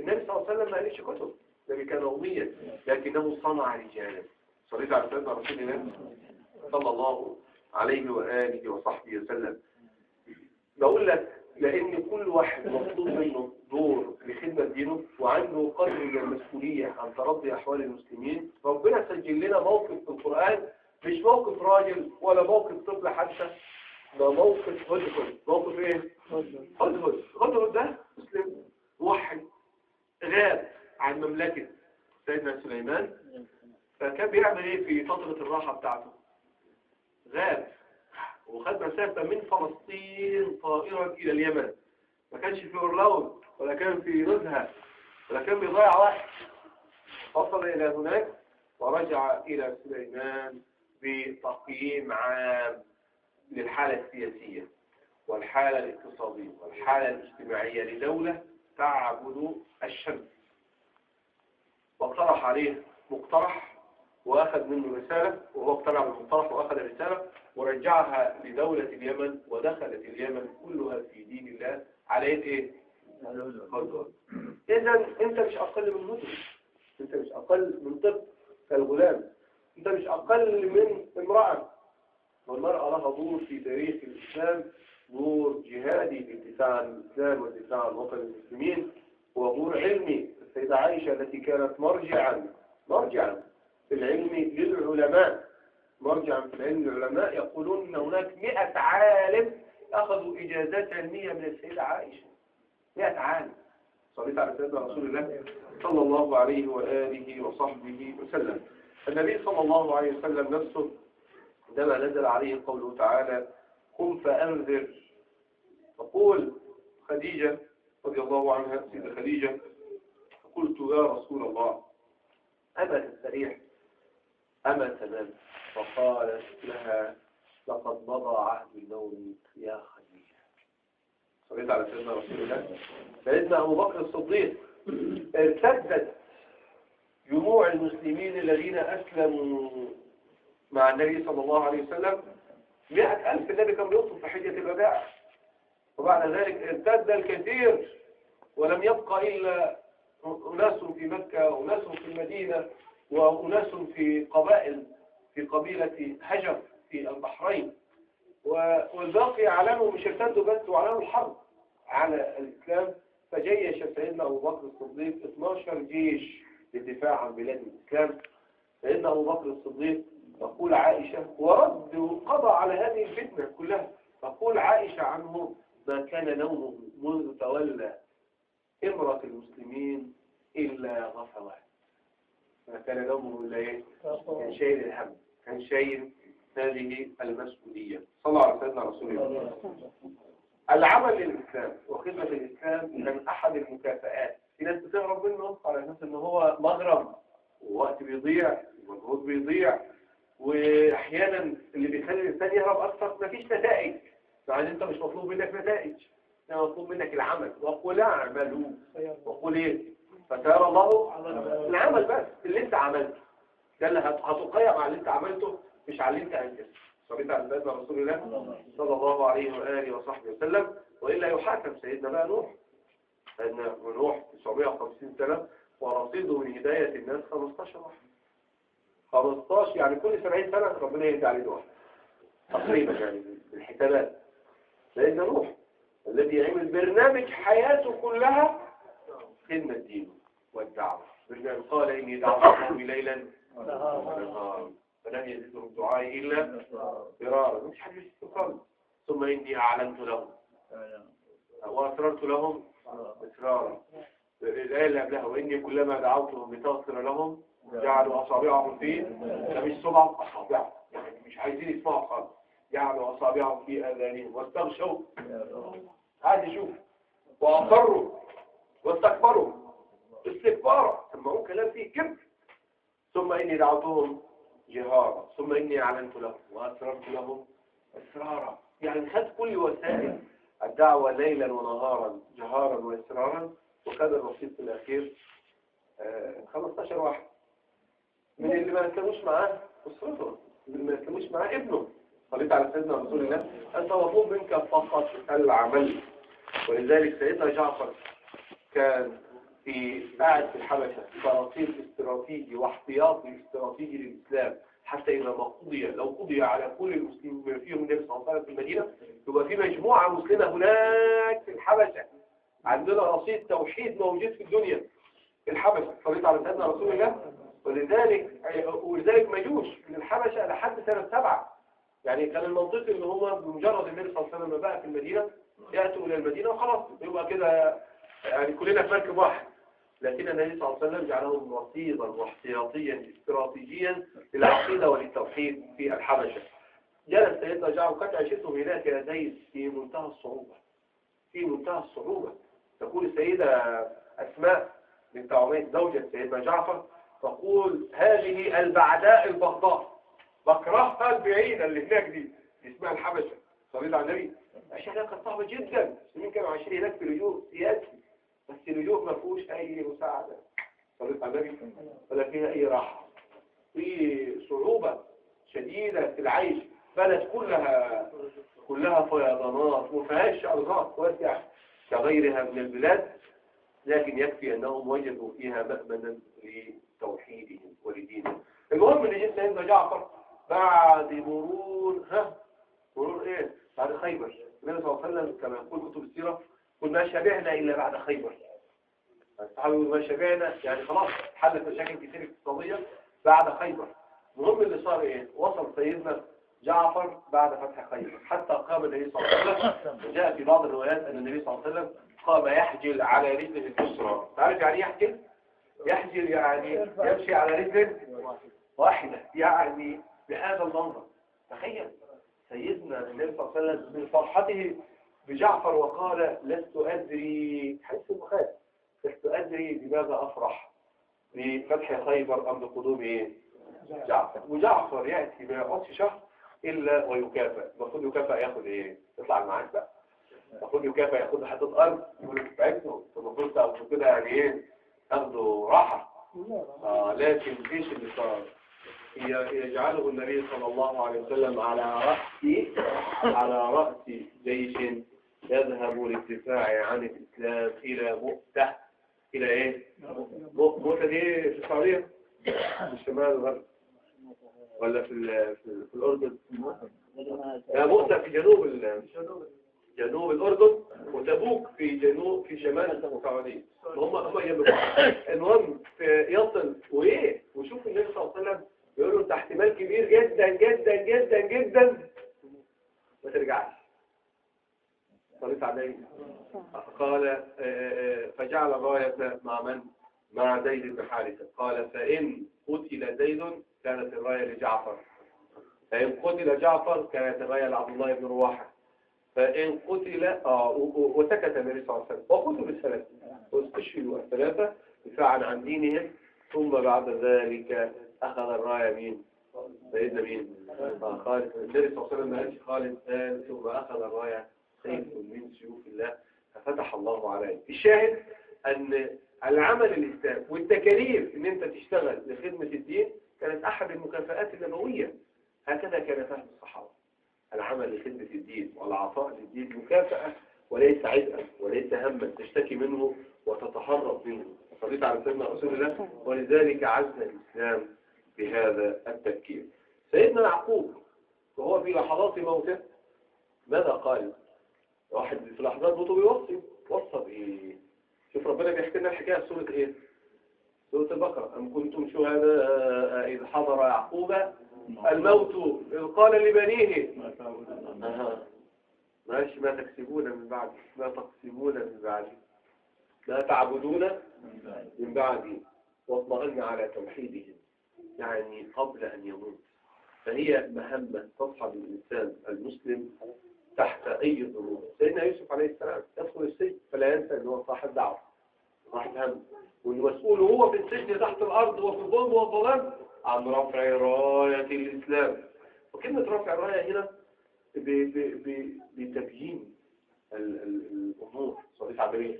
Speaker 1: النبي صلى الله عليه وسلم ما قالش كتب النبي كان أميا لكنه صنع رجالا. صليت على سيدنا رسول الله صلى الله عليه وآله وصحبه وسلم. بقول لك لأن كل واحد مطلوب منه دور لخدمة دينه وعنده قدر من المسؤولية عن ترضي أحوال المسلمين. ربنا سجل لنا موقف في القرآن مش موقف راجل ولا موقف طفل حتى ده موقف هدهد. موقف إيه؟ هدهد. هدهد. ده مسلم موحد غاب عن مملكة سيدنا سليمان. فكان بيعمل إيه في فترة الراحة بتاعته؟ غاب. مسافة من فلسطين طائرا إلى اليمن. ما كانش في أورلاون ولا كان في نزهة ولا كان بيضيع وقت وصل إلى هناك ورجع إلى سليمان بتقييم عام للحالة السياسية والحالة الاقتصادية والحالة الاجتماعية لدولة تعبد الشمس. واقترح عليه مقترح وأخذ منه رسالة وهو اقتنع بالمقترح وأخذ الرسالة ورجعها لدولة اليمن ودخلت اليمن كلها في دين الله. على يد إيه؟ اذا أنت مش أقل من مسلم أنت مش أقل من طفل كالغلام. أنت مش أقل من امرأة. والمرأة لها دور في تاريخ الإسلام دور جهادي في عن الإسلام والدفاع عن وطن المسلمين ودور علمي. السيدة عائشة التي كانت مرجعا مرجعا في العلم للعلماء. مرجعا في العلم للعلماء يقولون إن هناك مئة عالم أخذوا اجازات علمية من السيدة عائشة. مئة عالم. صليت على سيدنا رسول الله صلى الله عليه وآله وصحبه وسلم. النبي صلى الله عليه وسلم نفسه عندما نزل عليه قوله تعالى قم فأنذر. تقول خديجة رضي الله عنها سيدة خديجة قلت يا رسول الله أما تستريح أما تنام فقالت لها لقد مضى عهد النوم يا خديجة صليت على سيدنا رسول الله. سيدنا أبو بكر الصديق ارتدت جموع المسلمين الذين أسلموا مع النبي صلى الله عليه وسلم مئة ألف النبي كان بيوصف في حجة الوداع. وبعد ذلك ارتد الكثير ولم يبقى إلا أناس في مكة وأناس في المدينة وأناس في قبائل. في قبيلة هجر في البحرين. والباقي أعلنوا مش ارتدوا بس وأعلنوا الحرب على الإسلام. فجيش سيدنا أبو بكر الصديق 12 جيش للدفاع عن بلاد الإسلام. سيدنا أبو بكر الصديق تقول عائشة ورد وقضى على هذه الفتنة كلها. تقول عائشة عنه ما كان نومه منذ تولى إمرة المسلمين إلا غفوات ما كان نومه إلا إيه؟ شايل الهم. كان شايل هذه المسؤولية. صلى على سيدنا رسول الله. العمل للإسلام وخدمة الإسلام من أحد المكافآت. في ناس بتهرب منه على أساس إن هو مغرم ووقت بيضيع ومجهود بيضيع وأحيانا اللي بيخلي الإنسان يهرب أكثر مفيش نتائج. يعني أنت مش مطلوب منك نتائج. انما مطلوب منك العمل. وقل اعملوا وقل إيه؟ فترى الله العمل بس. اللي أنت عملته. ده اللي هتقيم على اللي انت عملته مش على اللي انت انجزته. صليت على سيدنا رسول الله صلى الله عليه وآله وصحبه وسلم. وإلا يحاكم سيدنا بقى نوح. سيدنا نوح 950 سنة ورصيده من هداية الناس 15 واحد. 15 يعني كل 70 سنة ربنا يهدي عليه نوح تقريبا يعني بالحسابات. سيدنا نوح الذي يعمل برنامج حياته كلها خدمة دينه والدعوة. برنامج قال إني دعوت قومي ليلا فلم يزدهم دعائي إلا فرارا. مش حد يستقل ثم إني أعلنت لهم. وأسررت لهم إسرارا. الآية اللي قبلها. وإني كلما دعوتهم لتغفر لهم جعلوا أصابعهم في مش صبع أصابع يعني مش عايزين يسمعوا خالص. جعلوا أصابعهم في آذانهم. واستغشوا. عاد يشوف وأقروا. واستكبروا. استكبارا. سمعوا كلام فيه كبر ثم إني دعوتهم جهارا. ثم إني أعلنت لهم وأسررت لهم إسرارا. يعني خد كل وسائل الدعوة ليلا ونهارا جهارا وإسرارا. وكان الرصيد في الأخير آه، 15 واحد. من اللي ما يسلموش معاه أسرته اللي ما يسلموش معاه ابنه. صليت على سيدنا رسول الله. أنت مطلوب منك فقط العمل. ولذلك سيدنا جعفر كان في قاعد في الحبشة ترصيد استراتيجي واحتياطي استراتيجي للإسلام. حتى إذا ما قضي لو قضي على كل المسلمين بما فيهم النبي صلى الله عليه وسلم في المدينة يبقى في مجموعة مسلمة هناك في الحبشة. عندنا رصيد توحيد موجود في الدنيا الحبشة. صليت على سيدنا رسول الله؟ ولذلك ولذلك ما يجوش من الحبشة لحد سنة سبعة. يعني كان المنطقي ان هم بمجرد النبي صلى الله عليه وسلم بقى في المدينة يأتوا إلى المدينة وخلاص يبقى كده يعني كلنا في مركب واحد. لكن النبي صلى الله عليه وسلم جعلهم رصيدا واحتياطيا استراتيجيا للعقيدة وللتوحيد في الحبشة. جلس سيدنا جعفر قد عشتهم هناك يا زيد في منتهى الصعوبة. في منتهى الصعوبة. تقول السيدة أسماء بنت عميد زوجة سيدنا جعفر تقول هذه البعداء البغضاء. بكرهها البعيدة اللي هناك دي. اسمها الحبشة. صليت على النبي. عشان هناك صعبة جدا. المسلمين كانوا عايشين هناك في لجوء سياسي بس اللجوء ما فيهوش أي مساعدة. صليت على ولا فيها أي راحة. في صعوبة شديدة في العيش. بلد كلها كلها فيضانات وما فيهاش أرزاق واسعة كغيرها من البلاد. لكن يكفي أنهم وجدوا فيها مأمنا لتوحيدهم ولدينهم. المهم إن جيت سيدنا جعفر بعد مرور ها؟ مرور إيه؟ بعد خيبر. النبي صلى الله عليه وسلم كما يقول كتب السيرة قل ما شبعنا إلا بعد خيبر. الصحابة يقول ما شبعنا يعني خلاص حلت مشاكل كتير اقتصادية بعد خيبر. المهم اللي صار إيه؟ وصل سيدنا جعفر بعد فتح خيبر. حتى قام النبي صلى الله عليه وسلم. وجاء في بعض الروايات أن النبي صلى الله عليه وسلم قام يحجل على رجله اليسرى. تعرف يعني يحجل؟ يحجل يعني يمشي على رجل واحدة. يعني بهذا المنظر. تخيل. سيدنا النبي صلى الله عليه وسلم من فرحته بجعفر وقال لست أدري حيث البخاري لست أدري بماذا أفرح بفتح خيبر أم بقدوم جعفر. وجعفر يأتي ما يقعدش شهر إلا ويكافئ المفروض يكافئ ياخد إيه؟ يطلع معاك بقى. المفروض يكافئ ياخد حتة أرض يقول لك بعته المفروض تاخده كده يعني إيه؟ تاخده راحة. آه لكن إيش اللي صار يجعله النبي صلى الله عليه وسلم على رأس على رأس جيش يذهب للدفاع عن الإسلام إلى مؤتة إلى إيه؟ مؤتة دي في السعودية؟ في الشمال الغرب ولا في في, الأردن؟ لا مؤتة في جنوب جنوب الأردن وتبوك في جنوب في شمال السعودية. هم هم المهم يصل وإيه؟ وشوف النبي صلى الله عليه وسلم يقول له انت احتمال كبير جدا جدا جدا جدا. ما ترجعش. صليت عليه. قال فجعل الراية مع من؟ مع زيد بن حارثة. قال فإن قتل زيد كانت الراية لجعفر. فإن قتل جعفر كانت الراية لعبد الله بن رواحة. فإن قتل آه وسكت النبي صلى الله عليه وسلم. وقتلوا الثلاثة واستشهدوا الثلاثة دفاعا عن دينهم. ثم بعد ذلك أخذ الراية مين؟ سيدنا مين؟ خالد. النبي صلى الله عليه وسلم ما قالش خالد ثم أخذ الراية سيف من سيوف الله ففتح الله عليه. الشاهد أن العمل الإسلام والتكاليف أن أنت تشتغل لخدمة الدين كانت أحد المكافآت النبوية. هكذا كان فهم الصحابة. العمل لخدمة الدين والعطاء للدين مكافأة وليس عزءا وليس هما تشتكي منه وتتحرط منه. صليت على سيدنا رسول الله. ولذلك عزنا الإسلام بهذا التفكير. سيدنا يعقوب وهو في لحظات موته ماذا قال؟ واحد في لحظات موته بيوصي وصى بايه شوف ربنا بيحكي لنا الحكاية في سورة إيه؟ سورة البقرة. أم كنتم شهداء إذ حضر يعقوب الموت إذ قال لبنيه. ماشي ما تكسبون من بعد ما تقسمون من بعد. ما تعبدون من بعد واطمئن على توحيدهم يعني قبل أن يموت. فهي مهمة تصحب الإنسان المسلم تحت أي ظروف. سيدنا يوسف عليه السلام يدخل السجن فلا ينسى أنه صاحب دعوة صاحب هم. والمسؤول هو في السجن تحت الأرض وفي الظلم والظلام عن رفع راية الإسلام. وكلمة رفع الراية هنا بتبيين ال- ال- الأمور. صديق عبرية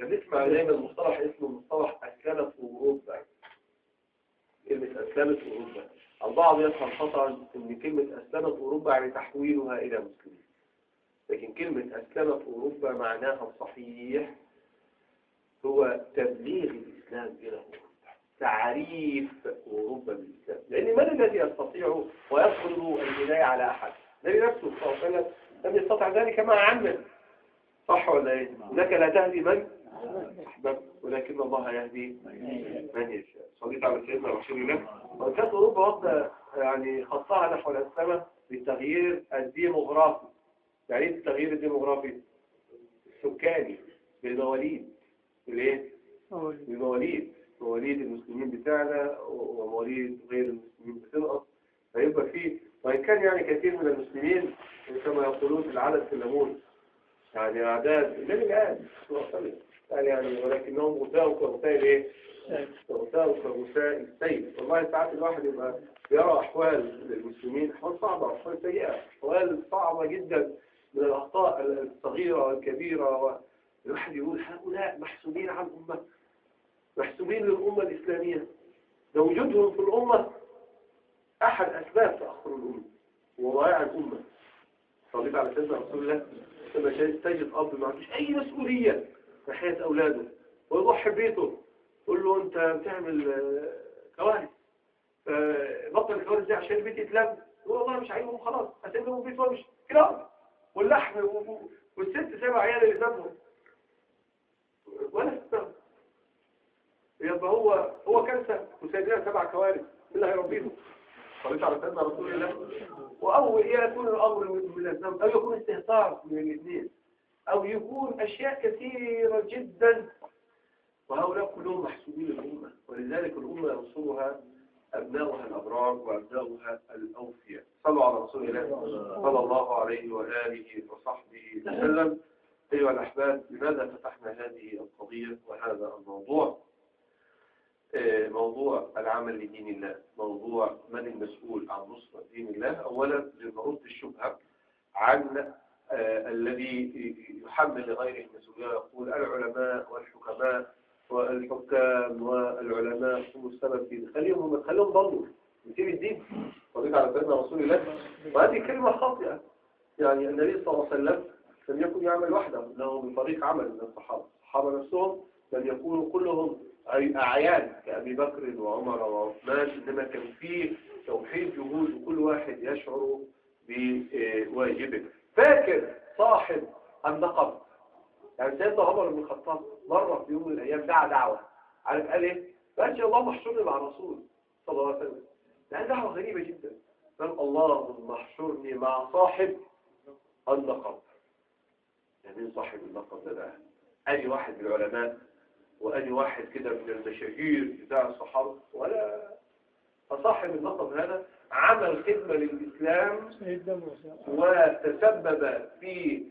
Speaker 1: بنسمع دايما مصطلح اسمه مصطلح أسلمت أوروبا. كلمة أسلمت أوروبا. البعض يفهم خطأ أن كلمة أسلمت أوروبا يعني تحويلها إلى مسلمين. لكن كلمة أسلمت أوروبا معناها الصحيح هو تبليغ الإسلام إلى أوروبا تعريف أوروبا بالإسلام لأن من الذي يستطيع ويفرض الهداية على أحد؟ النبي نفسه صلى الله عليه وسلم لم يستطع ذلك مع عمه صح ولا إيه؟ إنك لا تهدي من؟ أحببت. ولكن الله يهدي من يشاء. صليت على سيدنا رسول الله. وكانت أوروبا واخدة يعني خطها نحو السماء بالتغيير الديموغرافي يعني إيه التغيير الديموغرافي؟ السكاني بالمواليد بالايه بالمواليد مواليد المسلمين بتاعنا ومواليد غير المسلمين بتنقص. فيبقى فيه وإن كان يعني كثير من المسلمين كما يقولون العدد في الليمون يعني أعداد النبي عليه وسلم قال يعني ولكنهم غثاء كغثاء الايه؟ غثاء كغثاء السيل والله ساعات الواحد يبقى يرى أحوال المسلمين أحوال صعبة أحوال سيئة أحوال صعبة جدا. من الأخطاء الصغيرة والكبيرة الواحد يقول هؤلاء محسوبين على الأمة محسوبين للأمة الإسلامية. لو وجودهم في الأمة أحد أسباب تأخر الأمة وضياع الأمة. صليت على سيدنا رسول الله لما تجد أب ما عندوش أي مسؤولية في حياة أولاده ويضحي بيته. يقول له أنت بتعمل آه، كوارث. آه، بطل الكوارث دي عشان البيت يتلم يقول والله مش عايزهم خلاص هسيب لهم البيت وامشي كده. واللحم والست سبع عيال اللي سابهم. ولا تستغرب يبقى هو هو كارثه وسايبنا سبع كوارث. اللي هيربيهم؟ صليت على سيدنا رسول الله؟ وأول يكون الأمر من الذنب أو يكون استهتار من الاثنين. أو يكون أشياء كثيرة جدا. وهؤلاء كلهم محسوبين للأمة. ولذلك الأمة ينصرها أبناؤها الأبرار وأبناؤها الأوفياء. صلوا على رسول الله صلى الله عليه وآله وصحبه وسلم. أيها الأحباب لماذا فتحنا هذه القضية وهذا الموضوع؟ آه، موضوع العمل لدين الله موضوع من المسؤول عن نصرة دين الله. أولا لنرد الشبهة عن آه، الذي يحمل لغيره المسؤولية يقول العلماء والحكماء والحكام والعلماء هم السبب في خليهم خليهم ضلوا. يتم الدين. وذلك على سيدنا رسول الله. وهذه كلمة خاطئة. يعني النبي صلى الله عليه وسلم لم يكن يعمل وحده. له بطريق عمل من الصحابة. الصحابة نفسهم لم يكونوا كلهم أعيان. كأبي بكر وعمر وعثمان إنما كان فيه توحيد جهود وكل واحد يشعر بواجبه. فاكر صاحب النقب. يعني سيدنا عمر بن الخطاب مرة في يوم من الأيام دعا دعوة عارف قال إيه؟ يا الله محشرني مع الرسول صلى الله عليه وسلم. ده دعوة غريبة جدا. قال اللهم احشرني مع صاحب النقب. يعني مين صاحب النقب ده بقى؟ أي واحد من العلماء وأني واحد كده من المشاهير بتاع الصحابة؟ ولا. فصاحب اللقب هذا عمل خدمة للإسلام وتسبب في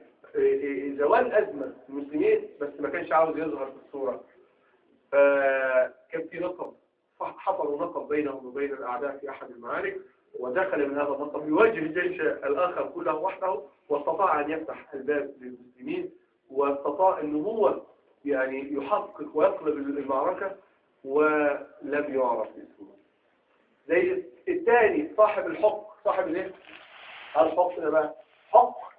Speaker 1: زوال أزمة المسلمين بس ما كانش عاوز يظهر في الصورة. فكان في لقب حصلوا لقب بينهم وبين الأعداء في أحد المعارك ودخل من هذا اللقب يواجه الجيش الآخر كله وحده واستطاع أن يفتح الباب للمسلمين واستطاع أنه هو يعني يحقق ويقلب المعركة ولم يعرف اسمه. زي الثاني صاحب الحق. صاحب الايه؟ الحق ده بقى. حق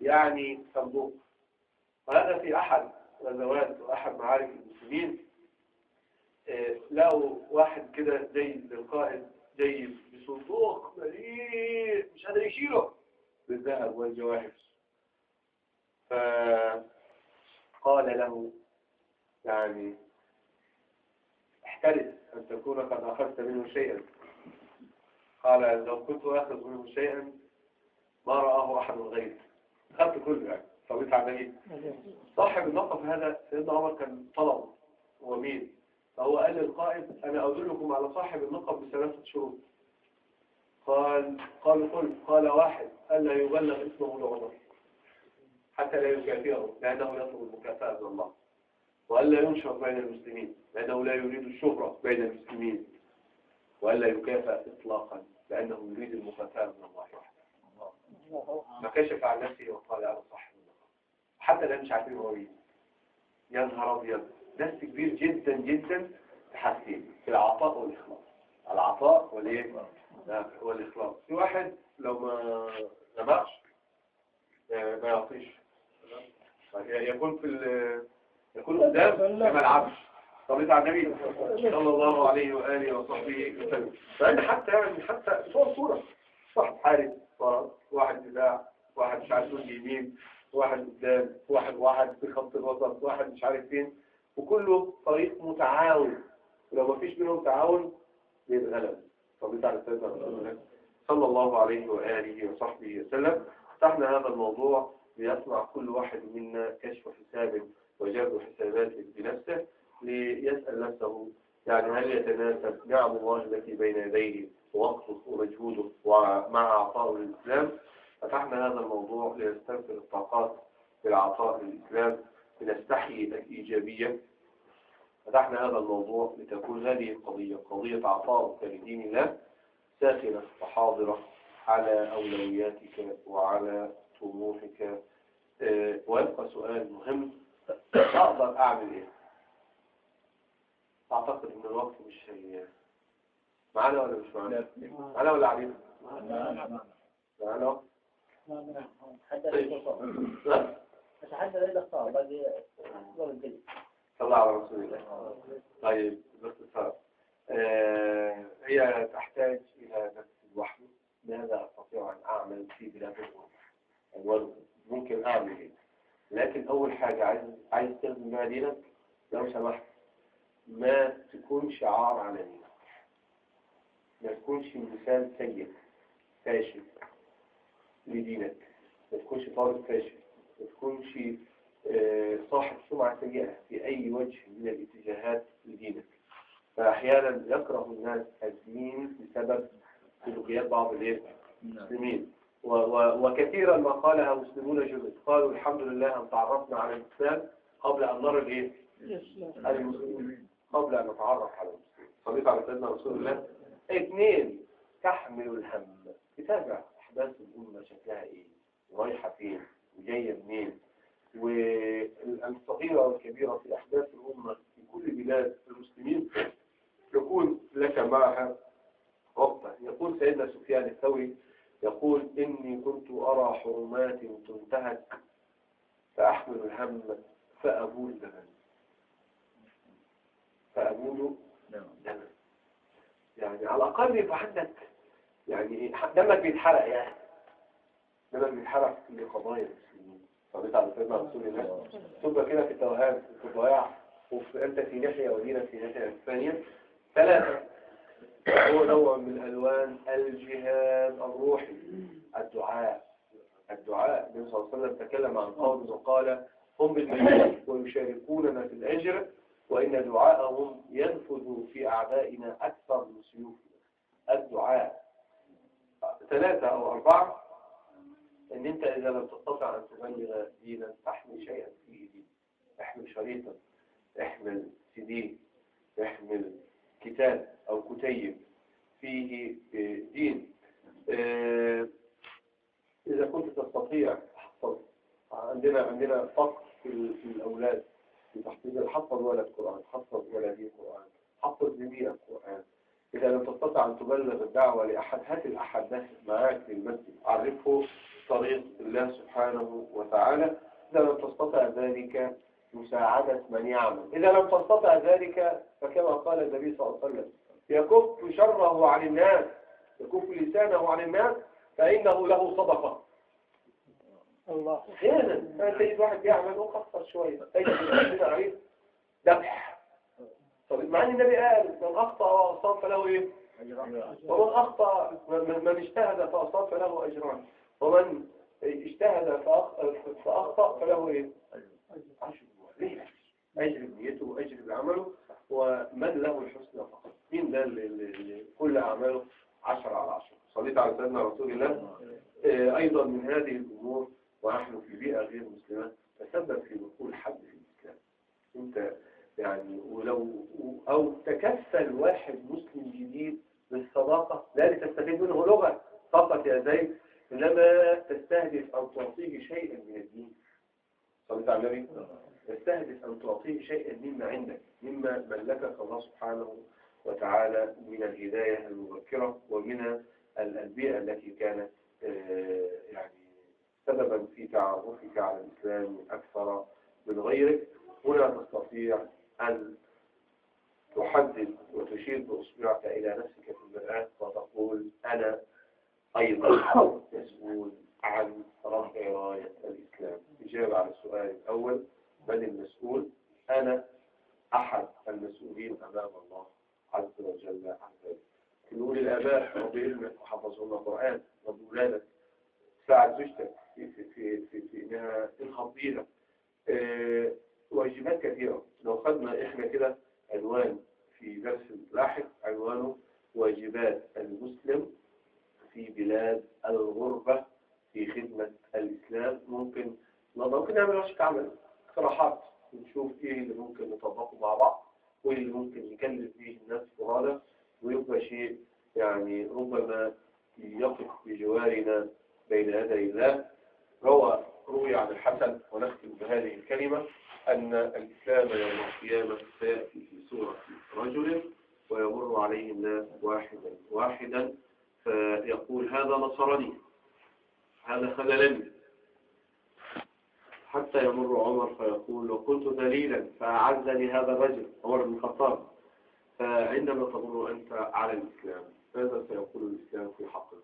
Speaker 1: يعني صندوق. وهذا في أحد غزوات وأحد معارك المسلمين. آه، لقوا واحد كده زي للقائد جاي بصندوق مليء مش قادر يشيله. بالذهب والجواهر. فقال له يعني احترس أن تكون قد أخذت منه شيئا. قال لو كنت أخذ منه شيئا ما رآه أحد غيري. أخذت كله يعني طبيت عليه صاحب النقف هذا سيدنا عمر كان طلب هو مين فهو قال للقائد أنا أدلكم على صاحب النقب بثلاثة شروط. قال قال قل قال واحد ألا يبلغ اسمه لعمر حتى لا يكافئه لأنه يطلب المكافأة من الله. وألا ينشر بين المسلمين لأنه لا يريد الشهرة بين المسلمين. وألا يكافأ إطلاقا لأنه يريد المكافأة من الله. وحده فكشف عن نفسه وقال أنا صاحب حتى لا مش عارفين هو مين. يا نهار أبيض. درس كبير جدا جدا حاجتين في العطاء والإخلاص. العطاء والإيه؟ لا، والإخلاص. في واحد لو ما جمعش آه، ما يعطيش. يكون في يكون قدام ما يلعبش صليت على النبي صلى الله عليه وآله وصحبه وسلم. فأنا حتى يعني حتى صور صورة. واحد حارس. واحد دفاع واحد مش عارف يمين واحد قدام واحد واحد في خط الوسط واحد مش عارف فين. وكله فريق متعاون. ولو ما فيش منهم تعاون بيتغلب صليت على صلى الله عليه وآله وصحبه وسلم. فتحنا هذا الموضوع ليصنع كل واحد منا كشف حساب وجاب حسابات بنفسه ليسأل نفسه يعني هل يتناسب نعم الله التي بين يديه ووقته ومجهوده ومع عطاء للإسلام فتحنا هذا الموضوع لنستنفر الطاقات بالعطاء للإسلام لنستحيي الإيجابية. فتحنا هذا الموضوع لتكون هذه القضية قضية عطاء لدين الله ساخنة وحاضرة على أولوياتك وعلى طموحك. آه، ويبقى سؤال مهم. أقدر أعمل إيه؟ أعتقد إن الوقت مش هي معانا ولا مش معانا؟ معانا ولا علينا؟ معانا؟
Speaker 2: حتى
Speaker 1: طيب.
Speaker 2: ليس صعب
Speaker 1: لا؟
Speaker 2: بس حتى ليس صعب باقي
Speaker 1: صلى على رسول الله. طيب باختصار. آه، هي تحتاج إلى نفس الوحي. ماذا أستطيع أن أعمل في بلاد أولا ممكن أعمل إيه؟ لكن أول حاجة عايز عايز تخدم بها دينك لو سمحت. ما تكون شعار على دينك ما تكونش مثال سيء فاشل لدينك. ما تكونش طالب فاشل. ما تكونش آه، صاحب سمعة سيئة في أي وجه من الاتجاهات لدينك. فأحيانا يكره الناس الدين بسبب سلوكيات بعض؟ المسلمين و- و- وكثيرا ما قالها مسلمون جزء قالوا الحمد لله أن تعرفنا على الإسلام قبل أن نرى الإيه؟ المسلمين. قبل أن نتعرف على المسلمين. صليت على سيدنا رسول الله. اثنين تحمل الهم. تتابع أحداث الأمة شكلها إيه؟ ورايحة فين؟ وجاية منين؟ والصغيرة والكبيرة في أحداث الأمة في كل بلاد المسلمين يكون لك معها ربطة يقول سيدنا سفيان الثوري يقول إني كنت أرى حرمات تنتهك فأحمل الهم فأبول دما فأبول دما يعني على الأقل يبقى عندك يعني دمك بيتحرق يعني. دمك بيتحرق في قضايا المسلمين. صليت على سيدنا رسول الله. تبقى كده في التوهان في الضياع وفي أنت في ناحية ودينك في ناحية ثانية ثلاثة. هو نوع من ألوان الجهاد الروحي. الدعاء. الدعاء. النبي صلى الله عليه وسلم تكلم عن قوم وقال هم بالمجد ويشاركوننا في الأجر وإن دعاءهم ينفذ في أعدائنا أكثر من سيوفنا. الدعاء ثلاثة أو أربعة إن أنت إذا لم تستطع أن تبلغ دينا فاحمل شيئا فيه دين احمل شريطا احمل سي كتاب أو كتيب فيه آه، دين آه، إذا كنت تستطيع تحفظ عندنا عندنا فقر في, ال- في الأولاد في تحفيظ حفظ ولد قرآن حفظ ولدي قرآن حفظ زميلك قرآن إذا لم تستطع أن تبلغ الدعوة لأحد هات الأحد ده معاك في المسجد. عرفه طريق الله سبحانه وتعالى. إذا لم تستطع ذلك مساعدة من يعمل. إذا لم تستطع ذلك فكما قال النبي صلى الله عليه وسلم يكف شره عن الناس يكف لسانه عن الناس فإنه له صدقة.
Speaker 2: الله.
Speaker 1: أحيانا أنا تجد واحد يعمل وقصر شوية. تجد عليه ذبح طب مع إن النبي قال من أخطأ وأصاب فله إيه؟ ومن أخطأ من من اجتهد فأصاب فله أجران. ومن اجتهد فأخطأ فله إيه؟ عشر أجر. بنيته وأجر بعمله. ومن له الحسنى فقط. مين ده اللي, كل أعماله عشرة على عشرة؟ صليت على سيدنا رسول الله. آه، أيضا من هذه الأمور ونحن في بيئة غير مسلمة تسبب في دخول حد في الإسلام. أنت يعني ولو أو تكفل واحد مسلم جديد بالصداقة لا لتستفيد منه لغة فقط يا زيد إنما تستهدف أن تعطيه شيئا من الدين. صلى على النبي؟ تستهدف أن تعطيه شيئا مما عندك مما ملكك الله سبحانه وتعالى من الهداية المبكرة ومن البيئة التي كانت آه، يعني سببا في تعرفك على الإسلام أكثر من غيرك هنا تستطيع أن تحدد وتشير بأصبعك إلى نفسك في المرآة وتقول أنا أيضا مسؤول عن رفع راية الإسلام إجابة على السؤال الأول من المسؤول أنا أحد المسؤولين أمام الله عز وجل عن ذلك نقول الآباء رب علمك وحفظهم القرآن رب ولادك ساعد زوجتك في في في في, في إنها بيها آه، واجبات كثيرة. لو خدنا إحنا كده عنوان في درس لاحق عنوانه واجبات المسلم في بلاد الغربة في خدمة الإسلام. ممكن ممكن نعمل ورشة عمل اقتراحات نشوف إيه اللي ممكن نطبقه مع بعض وإيه اللي ممكن يكلف به الناس فرادة ويبقى شيء يعني ربما يقف بجوارنا بين يدي الله. روى روي عن الحسن ونختم بهذه الكلمة أن الإسلام يوم القيامة سيأتي في سورة رجل ويمر عليه الناس واحدا واحدا فيقول هذا نصرني هذا خذلني. حتى يمر عمر فيقول لو كنت دليلا فأعزني هذا الرجل. عمر بن الخطاب فعندما تمر أنت على الإسلام ماذا سيقول الإسلام في حقك؟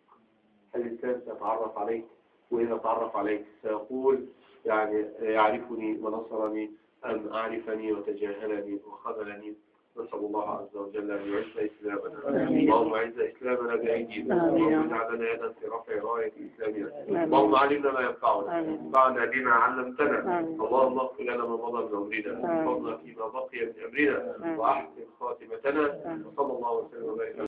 Speaker 1: هل الإسلام سيتعرف عليك؟ وإذا تعرف عليك سيقول يعني يعرفني ونصرني أم أعرفني وتجاهلني وخذلني. نسأل الله عز وجل أن يعز إسلامنا. اللهم أعز إسلامنا بأيدينا اللهم اجعل لنا يدا في رفع راية إسلامنا. اللهم علمنا ما ينفعنا. انفعنا بما علمتنا. اللهم اغفر لنا ما مضى من أمرنا وفضلنا فيما بقي من أمرنا. وأحسن خاتمتنا. وصلى الله وسلم وبارك